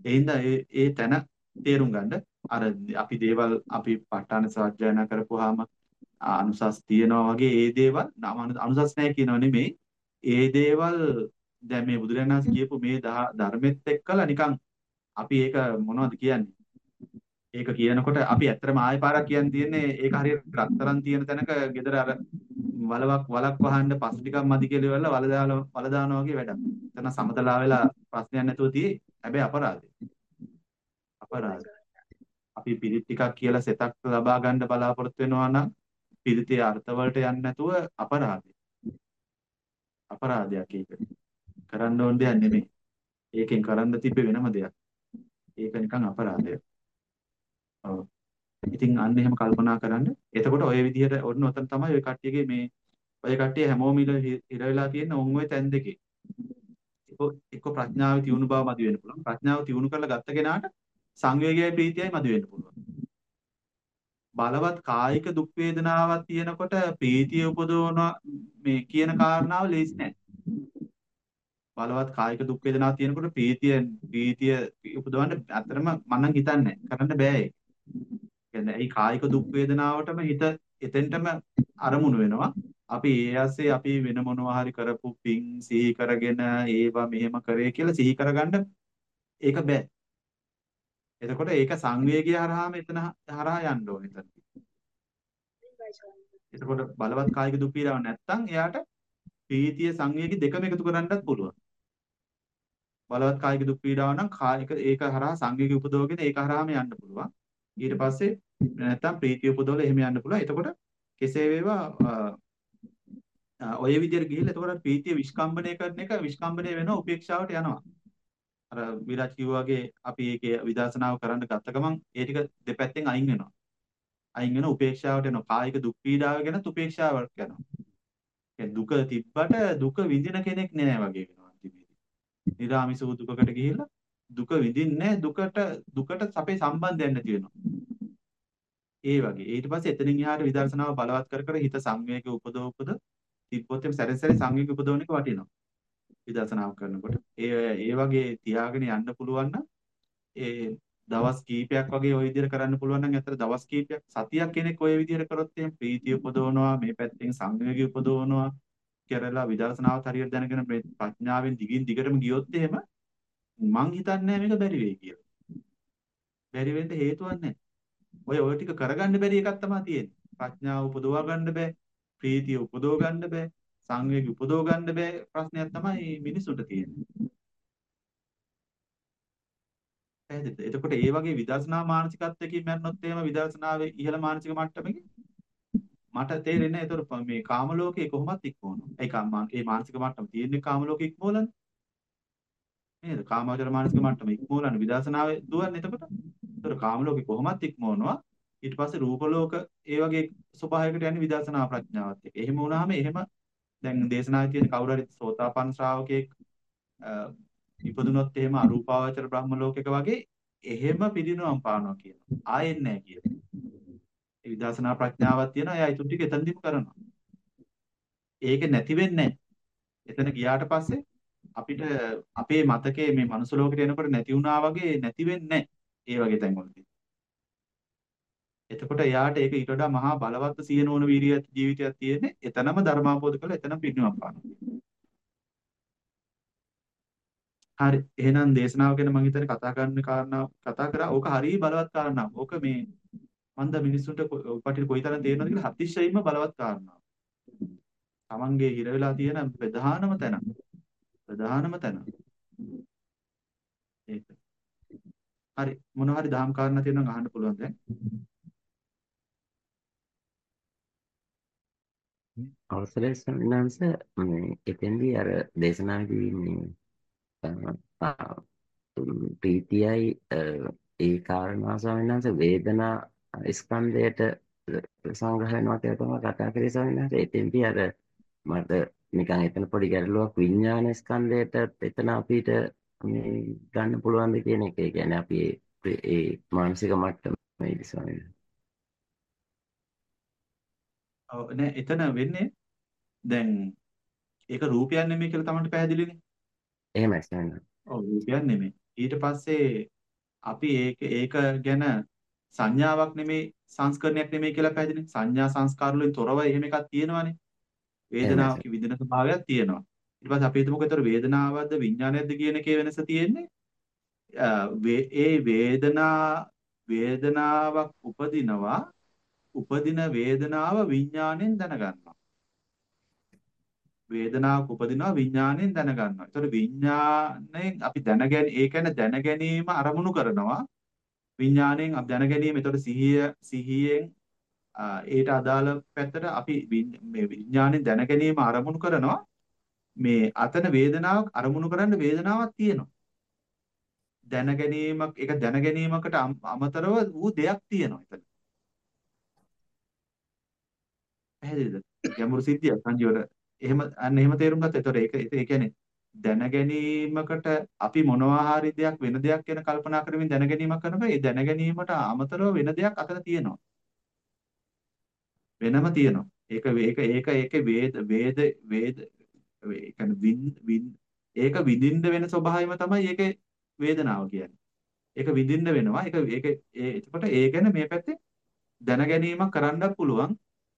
ඒ හින්දා ඒ ඒ තැන තේරුම් ගන්න අර අපි දේවල් අපි ප ဋ ාණ සත්‍යයනා කරපුවාම අනුසස් තියනවා වගේ ඒ දේවල් නම අනුසස් නැහැ කියනව නෙමෙයි ඒ දේවල් දැන් මේ බුදුරජාණන් වහන්සේ කියපු මේ දහ- ධර්මෙත් එක්කලා නිකන් අපි ඒක මොනවද කියන්නේ ඒක කියනකොට අපි ඇත්තටම ආයෙ පාරක් කියන්න තියෙන්නේ ඒක හරියට රත්තරන් තියෙන තැනක ගෙදර අර වලවක් වලක් වහන්න පස් ටිකක් මදි කියලා ඉවරලා වල දාලා වල දානවා වගේ වැඩක්. එතන සමතලා වෙලා ප්‍රශ්නයක් නැතුව තියෙයි. හැබැයි අපරාධේ. අපරාධේ. අපි පිරිත් ටිකක් කියලා සෙතක් ලබා ගන්න බලාපොරොත්තු වෙනවා නම් පිරිතේ අර්ථ වලට යන්නේ නැතුව අපරාධේ. අපරාධයක් ඒක. කරන්න ඕන දෙයක් නෙමෙයි. ඒකෙන් කරන්න තිබ්බේ වෙනම දෙයක්. ඒක නිකන් අපරාධයක්. ඔව්. ඉතින් අන්න එහෙම කල්පනා කරන්න. එතකොට ඔය විදිහට ඔන්න ඔතන තමයි ඔය කට්ටියගේ මේ ඔය කට්ටිය හැමෝම ඉල ඉර වෙලා තියෙන ඔන් ඔය තැන් දෙකේ. එක්ක එක්ක ප්‍රඥාවේ තියුණු බව මදි වෙන්න පුළුවන්. ප්‍රඥාව තියුණු කරලා ගත්ත කෙනාට සංවේගයයි ප්‍රීතියයි මදි වෙන්න පුළුවන්. බලවත් කායික දුක් වේදනාවක් තියෙනකොට ප්‍රීතිය උපදවන මේ කියන කාරණාව ලේසි නෑ. බලවත් කායික දුක් වේදනාවක් තියෙනකොට ප්‍රීතිය ප්‍රීතිය උපදවන්න අතරම මම නම් හිතන්නේ කරන්න බෑ ඒක. කියන්නේ ඒ කායික දුක් වේදනාවටම හිත එතෙන්ටම අරමුණු වෙනවා. අපි ඒ ඇස්සේ අපි වෙන මොනවා හරි කරපු පිං සිහි කරගෙන ඒවා මෙහෙම කරේ කියලා සිහි කරගන්න ඒක බෑ. එතකොට ඒක සංවේගය හරහාම එතන හරහා යන්න ඕනේ එතන. එතකොට බලවත් කායික දුක් පීඩාවක් නැත්තම් එයාට ප්‍රීතිය සංවේගي දෙකම එකතු කරන්නත් පුළුවන්. බලවත් කායික දුක් පීඩාව නම් කායික ඒක හරහා සංවේගي උපදවගෙන ඒක හරහාම යන්න පුළුවන්. ඊට පස්සේ නැත්තම් ප්‍රීතිය උපදවලා එහෙම යන්න පුළුවන්. එතකොට කෙසේ වේවා ඔය විදිහට ගිහිල්ලා එතකොට ප්‍රීතිය විස්කම්බණය කරන එක විස්කම්බණය වෙනවා උපේක්ෂාවට යනවා. අර විරාජ් කිව්වාගේ අපි ඒකේ විදර්ශනාව කරන්න ගත්ත ගමන් ඒ ටික දෙපැත්තෙන් අයින් වෙනවා. අයින් වෙන උපේක්ෂාවට එනවා. කායික දුක් පීඩාව ගැන උපේක්ෂාවට යනවා. ඒ දුක තිබ්බට දුක විඳින කෙනෙක් නෑ වගේ වෙනවා අන්තිමේදී. නිරාමිස දුකකට ගිහිල්ලා දුක විඳින්නේ දුකට දුකට අපේ සම්බන්ධයක් නැති වෙනවා. ඒ වගේ. ඊට පස්සේ එතනින් එහාට විදර්ශනාව බලවත් කර කර හිත සංවේග උපදව උපද තිබ්බොත් සැරේ සැරේ සංවේග උපදවන එක වටිනවා. විදර්ශනාව කරනකොට ඒ ඒ වගේ තියාගෙන යන්න පුළුවන් නම් ඒ දවස් කීපයක් වගේ ওই විදිහට කරන්න පුළුවන් නම් ඇත්තට දවස් කීපයක් සතියක් කෙනෙක් ওই විදිහට කරොත් එහෙනම් ප්‍රීතිය උපදවනවා මේ පැත්තෙන් සංවේගය උපදවනවා කරලා විදර්ශනාවත් හරියට දැනගෙන මේ ප්‍රඥාවෙන් දිගින් දිගටම ගියොත් එහෙම මං හිතන්නේ මේක බැරි වෙයි කියලා. බැරි වෙන්න හේතුවක් නැහැ. ඔය ඔය ටික කරගන්න බැරි එකක් තමයි තියෙන්නේ. ප්‍රඥාව උපදවා ගන්න බෑ. ප්‍රීතිය උපදව ගන්න බෑ. සංවේගය උපදව ගන්න බෑ ප්‍රශ්නයක් තමයි මිනිසුන්ට තියෙන්නේ. පැහැදිලිද? එතකොට ඒ වගේ විදර්ශනා මානසිකත්වයකින් මැරෙනොත් එහෙම විදර්ශනාවේ ඉහළ මානසික මට්ටමකින් මට තේරෙන්නේ නැහැ. ඒතර මේ කාම ලෝකේ කොහොමත් ඉක්මවනවා. ඒ කාම ඒ මානසික මට්ටම තියෙන්නේ කාම ලෝකේ ඉක්මවලන්නේ. නේද? කාමාවචර මානසික මට්ටම ඉක්මවලන්නේ විදර්ශනාවේ දුවන්නේ එතකොට. ඒතර කාම ලෝකේ කොහොමත් ඉක්මවනවා. ඊට පස්සේ රූප ලෝක ඒ වගේ ස්වභාවයකට යන්නේ විදර්ශනා ප්‍රඥාවත් එක්ක. එහෙම වුණාම එහෙම දැන් දේශනාවේ තියෙන කවුරු හරි සෝතාපන්න ශ්‍රාවකෙක් ඉපදුනොත් එහෙම අරූපාවචර බ්‍රහ්ම ලෝකයක වගේ එහෙම පිරිනවම් පානවා කියනවා. ආයෙත් නැහැ කියලා. ඒ විදර්ශනා ප්‍රඥාවක් තියෙනවා. එයා ඊටු ටික එතනදිම කරනවා. ඒක නැති වෙන්නේ එතන ගියාට පස්සේ අපිට අපේ මතකයේ මේ මනුස්ස ලෝකෙට එනකොට නැති වුණා වගේ නැති වෙන්නේ ඒ වගේ තැන්වලදී. එතකොට එයාට ඒක ඊට වඩා මහා බලවත් සිය නෝන වීරිය ජීවිතයක් තියෙන්නේ. එතනම ධර්මාපෝධ කරලා එතනම පිරිනිවන් පානවා. හරි. එහෙනම් දේශනාව ගැන මම හිතන්නේ කතා කරන්න කාරණා කතා කරා. ඕක හරිය බලවත් කාරණාවක්. ඕක මේ මන්ද මිනිස්සුන්ට කොටිට කොයිතරම් තේරෙනවද කියලා අතිශයින්ම බලවත් කාරණාවක්. Tamange හිර වෙලා තියෙන ප්‍රධානම තැන. ප්‍රධානම තැන. ඒක. හරි. මොන හරි දහම් කාරණා තියෙනවා අහන්න පුළුවන් දැන්. අවසරයි ස්වාමීන් වහන්සේ මේ එතෙන්දී අර දේශනාවේදී මේ ප්‍රීතියයි ඒ කාරණා ස්වාමීන් වහන්සේ වේදනා ස්කන්ධයට සංග්‍රහ වෙනවා කියලා තමයි කතා කරේ ස්වාමීන් වහන්සේ එතෙන්දී අර මට නිකන් එතන පොඩි ගැටලුවක් විඥාන ස්කන්ධයට එතන අපිට මේ ගන්න පුළුවන්ද කියන එක. ඒ කියන්නේ අපි ඒ මානසික මට්ටමේදී ස්වාමීන් ඔව් නෑ එතන වෙන්නේ දැන් ඒක රූපයක් නෙමෙයි කියලා තමයි පැහැදිලිනේ. එහෙමයි ස්වාමීන් ඔව් රූපයක් නෙමෙයි. ඊට පස්සේ අපි ඒක ඒක ගැන සංඥාවක් නෙමෙයි සංස්කරණයක් නෙමෙයි කියලා පැහැදිලි. සංඥා සංස්කාර වලින් තොරව එහෙම එකක් තියෙනවානේ. වේදනාවක විඳින ස්වභාවයක් තියෙනවා. ඊට පස්සේ අපි හිතමුකෝ ඒතර වේදනාවක්ද විඥානයක්ද කියන එකේ වෙනස තියෙන්නේ ඒ වේදනා වේදනාවක් උපදිනවා උපදින වේදනාව විඥාණයෙන් දැනගන්නවා. වේදනාවක් උපදිනවා විඥාණයෙන් දැනගන්නවා. ඒතකොට විඥාණයෙන් අපි දැනගැන ඒ කියන්නේ දැන ගැනීම අරමුණු කරනවා. විඥාණයෙන් අපි දැන ගැනීම ඒතකොට සිහිය සිහියෙන් ඒට අදාළ පැත්තට අපි මේ විඥාණය දැන ගැනීම අරමුණු කරනවා. මේ අතන වේදනාවක් අරමුණු කරන්න වේදනාවක් තියෙනවා. දැන ගැනීමක් ඒක දැන ගැනීමකට අමතරව වූ දෙයක් තියෙනවා එතන. පැහැදිලිද? ගැඹුරු සිද්ධිය සංජීවර. එහෙම අන්න එහෙම තේරුම් ගත්තා. ඒතොර ඒක ඒ කියන්නේ දැන ගැනීමකට අපි මොනවා හරි දෙයක් වෙන දෙයක් ගැන කල්පනා කරමින් දැන ගැනීමක් කරනකොට ඒ දැන ගැනීමට අමතරව වෙන දෙයක් අතන තියෙනවා. වෙනම තියෙනවා. ඒක ඒක ඒක ඒකේ වේද වේද වේද ඒ කියන්නේ වින් වින් ඒක විඳින්න වෙන ස්වභාවයම තමයි ඒකේ වේදනාව කියන්නේ. ඒක විඳින්න වෙනවා. ඒක ඒක ඒ එතකොට ඒ ගැන මේ පැත්තේ දැන ගැනීමක් කරන්නත් පුළුවන්.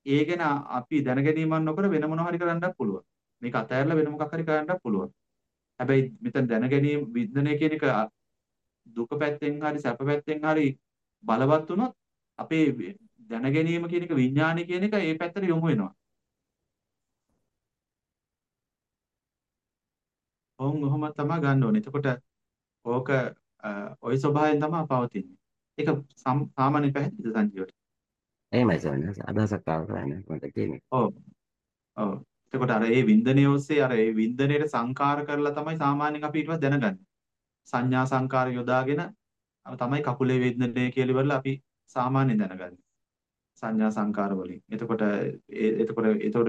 ඒ ගැන අපි දැන ගැනීමක් නොකර වෙන මොනවා හරි කරන්නත් පුළුවන්. මේක අතහැරලා වෙන මොකක් හරි කරන්නත් පුළුවන්. හැබැයි මෙතන දැන ගැනීම විඳින කියන එක දුක පැත්තෙන් හරි සැප පැත්තෙන් හරි බලවත් වුණොත් අපේ දැන ගැනීම කියන එක විඥානය කියන එක ඒ පැත්තට යොමු වෙනවා. ඔවුන් ඔහොම තමයි ගන්න ඕනේ. එතකොට ඕක ওই ස්වභාවයෙන් තමයි පවතින්නේ. ඒක සාමාන්‍ය පැහැදිලිද සංජීවට? එහෙමයි සවනස අදහසක් ආව කරන්නේ මට කියන්නේ. ඔව්. ඔව්. එතකොට අර ඒ වින්දනයේ ඔස්සේ අර ඒ වින්දනයේ සංකාර කරලා තමයි සාමාන්‍යයෙන් අපි ඊට පස්සේ දැනගන්නේ. සංඥා සංකාර යොදාගෙන තමයි කකුලේ වේදනය කියලා ඉවරලා අපි සාමාන්‍යයෙන් දැනගන්නේ. සංඥා සංකාර වලින්. එතකොට එතකොට එතකොට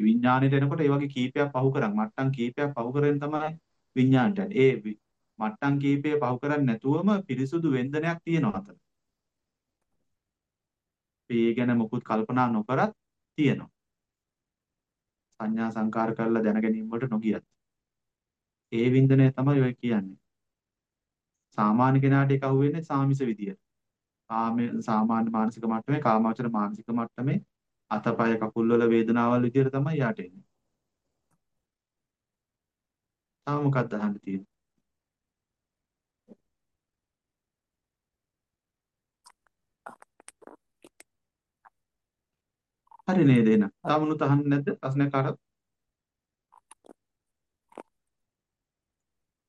විඥාණයට එනකොට ඒ වගේ කීපයක් පහු කරන් මට්ටම් කීපයක් පහු කරගෙන තමයි විඥාණයට. ඒ මට්ටම් කීපය පහු කරන්නේ නැතුවම පිරිසුදු වෙන්දනයක් තියෙනවා අතන. ඒ ගැන මොකුත් කල්පනා නොකරත් තියෙනවා. සංඥා සංකාර කරලා දැන ගැනීම වලට නොගියත්. ඒ වින්දනය තමයි ඔය කියන්නේ. සාමාන්‍ය කෙනාට ඒක අහුවෙන්නේ සාමිස විදියට. කාමයේ සාමාන්‍ය මානසික මට්ටමේ කාමාවචර මානසික මට්ටමේ අතපය කකුල් වල වේදනාවල් විදියට තමයි යාට එන්නේ. තාම මොකක්ද අහන්න තියෙන්නේ? හරි නේද එහෙනම්. තාමනුත් අහන්නේ නැද්ද ප්‍රශ්නයක් කාටවත්?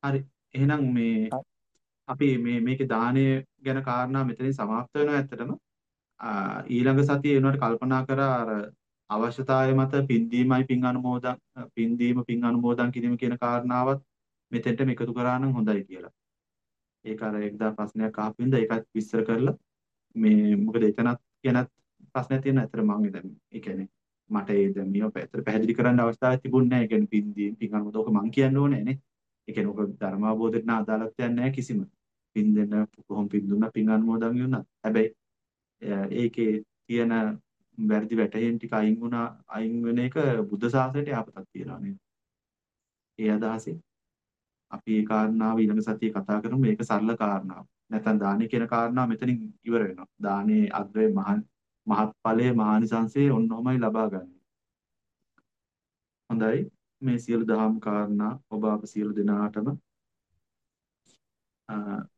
හරි. එහෙනම් මේ අපි මේ මේකේ දාණය ගැන කාරණා මෙතනින් සමාප්ත වෙනවා ඇත්තටම. ඊළඟ සතියේ වෙනකොට කල්පනා කරා අර අවශ්‍යතාවය මත පින්දීමයි පින් අනුමෝදන් පින්දීම පින් අනුමෝදන් කිරීම කියන කාරණාවත් මෙතෙන්ට මේකතු කරා නම් හොඳයි කියලා. ඒක අර 1000 ප්‍රශ්නයක් අහපු ඉඳ ඒකත් විස්තර කරලා මේ මොකද එතනත් ගැනත් ප්‍රශ්න තියෙනවා. අතර මම දැන් ඒ කියන්නේ මට ඒ දැන් මේව පැහැදිලි පැහැදිලි කරන්න අවස්ථාවක් තිබුණේ නැහැ. ඒ කියන්නේ පින්දීම පින් අනුමෝදන් ඔක මම කියන්න ඕනේ නේ. ඒ කියන්නේ ඔක ධර්මාබෝධයට නා අදාළත්වයක් නැහැ කිසිම. පින් දෙන්න කොහොම පින් දුන්නා පින් අනුමෝදන් වුණා. හැබැයි ඒකේ තියෙන වැරදි වැටහෙන් ටික අයින් වුණා අයින් වෙන එක බුද්ධ ශාසනයට යහපතක් තියනවා නේද? ඒ අදහසින් අපි ඒ කාරණාව ඊළඟ සතියේ කතා කරමු. මේක සරල කාරණාවක්. නැත්නම් දානේ කියන කාරණාව මෙතනින් ඉවර වෙනවා. දානේ අග්‍රේ මහත් මහත්ඵලයේ මහානිසංසයේ ඔන්නෝමයි ලබා ගන්න. හොඳයි. මේ සියලු දහම් කාරණා ඔබ අප සියලු දෙනාටම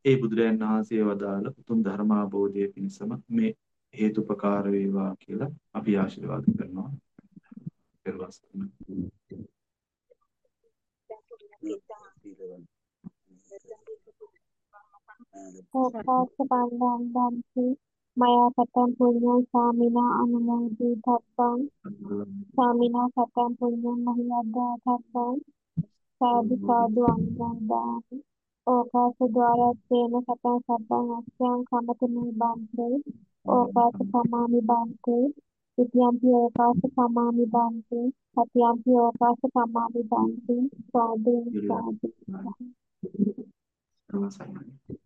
ඒ බුදුරයන් වහන්සේ වදාළ උතුම් ධර්මාබෝධය පිණිසම මේ හේතුපකාර වේවා කියලා අපි ආශිර්වාද කරනවා. පෙරවස්තුන. ඕකාස බන්දන්ති මයා සතං පුඤ්ඤං සාමිනා අනුමෝදි තබ්බං සාමිනා සතං පුඤ්ඤං මහියද්දා තබ්බං සාදු සාදු අනුමෝදාමි ඕකාස ద్వාරත්තේන සතං සබ්බං අස්යං කමතමේ බන්තේ ඕකාස සමාමි බන්තේ ඉතියම්පි ඕකාස සමාමි බන්තේ සතියම්පි ඕකාස සමාමි බන්තේ සාදු. සාදු. නමස්කාරයි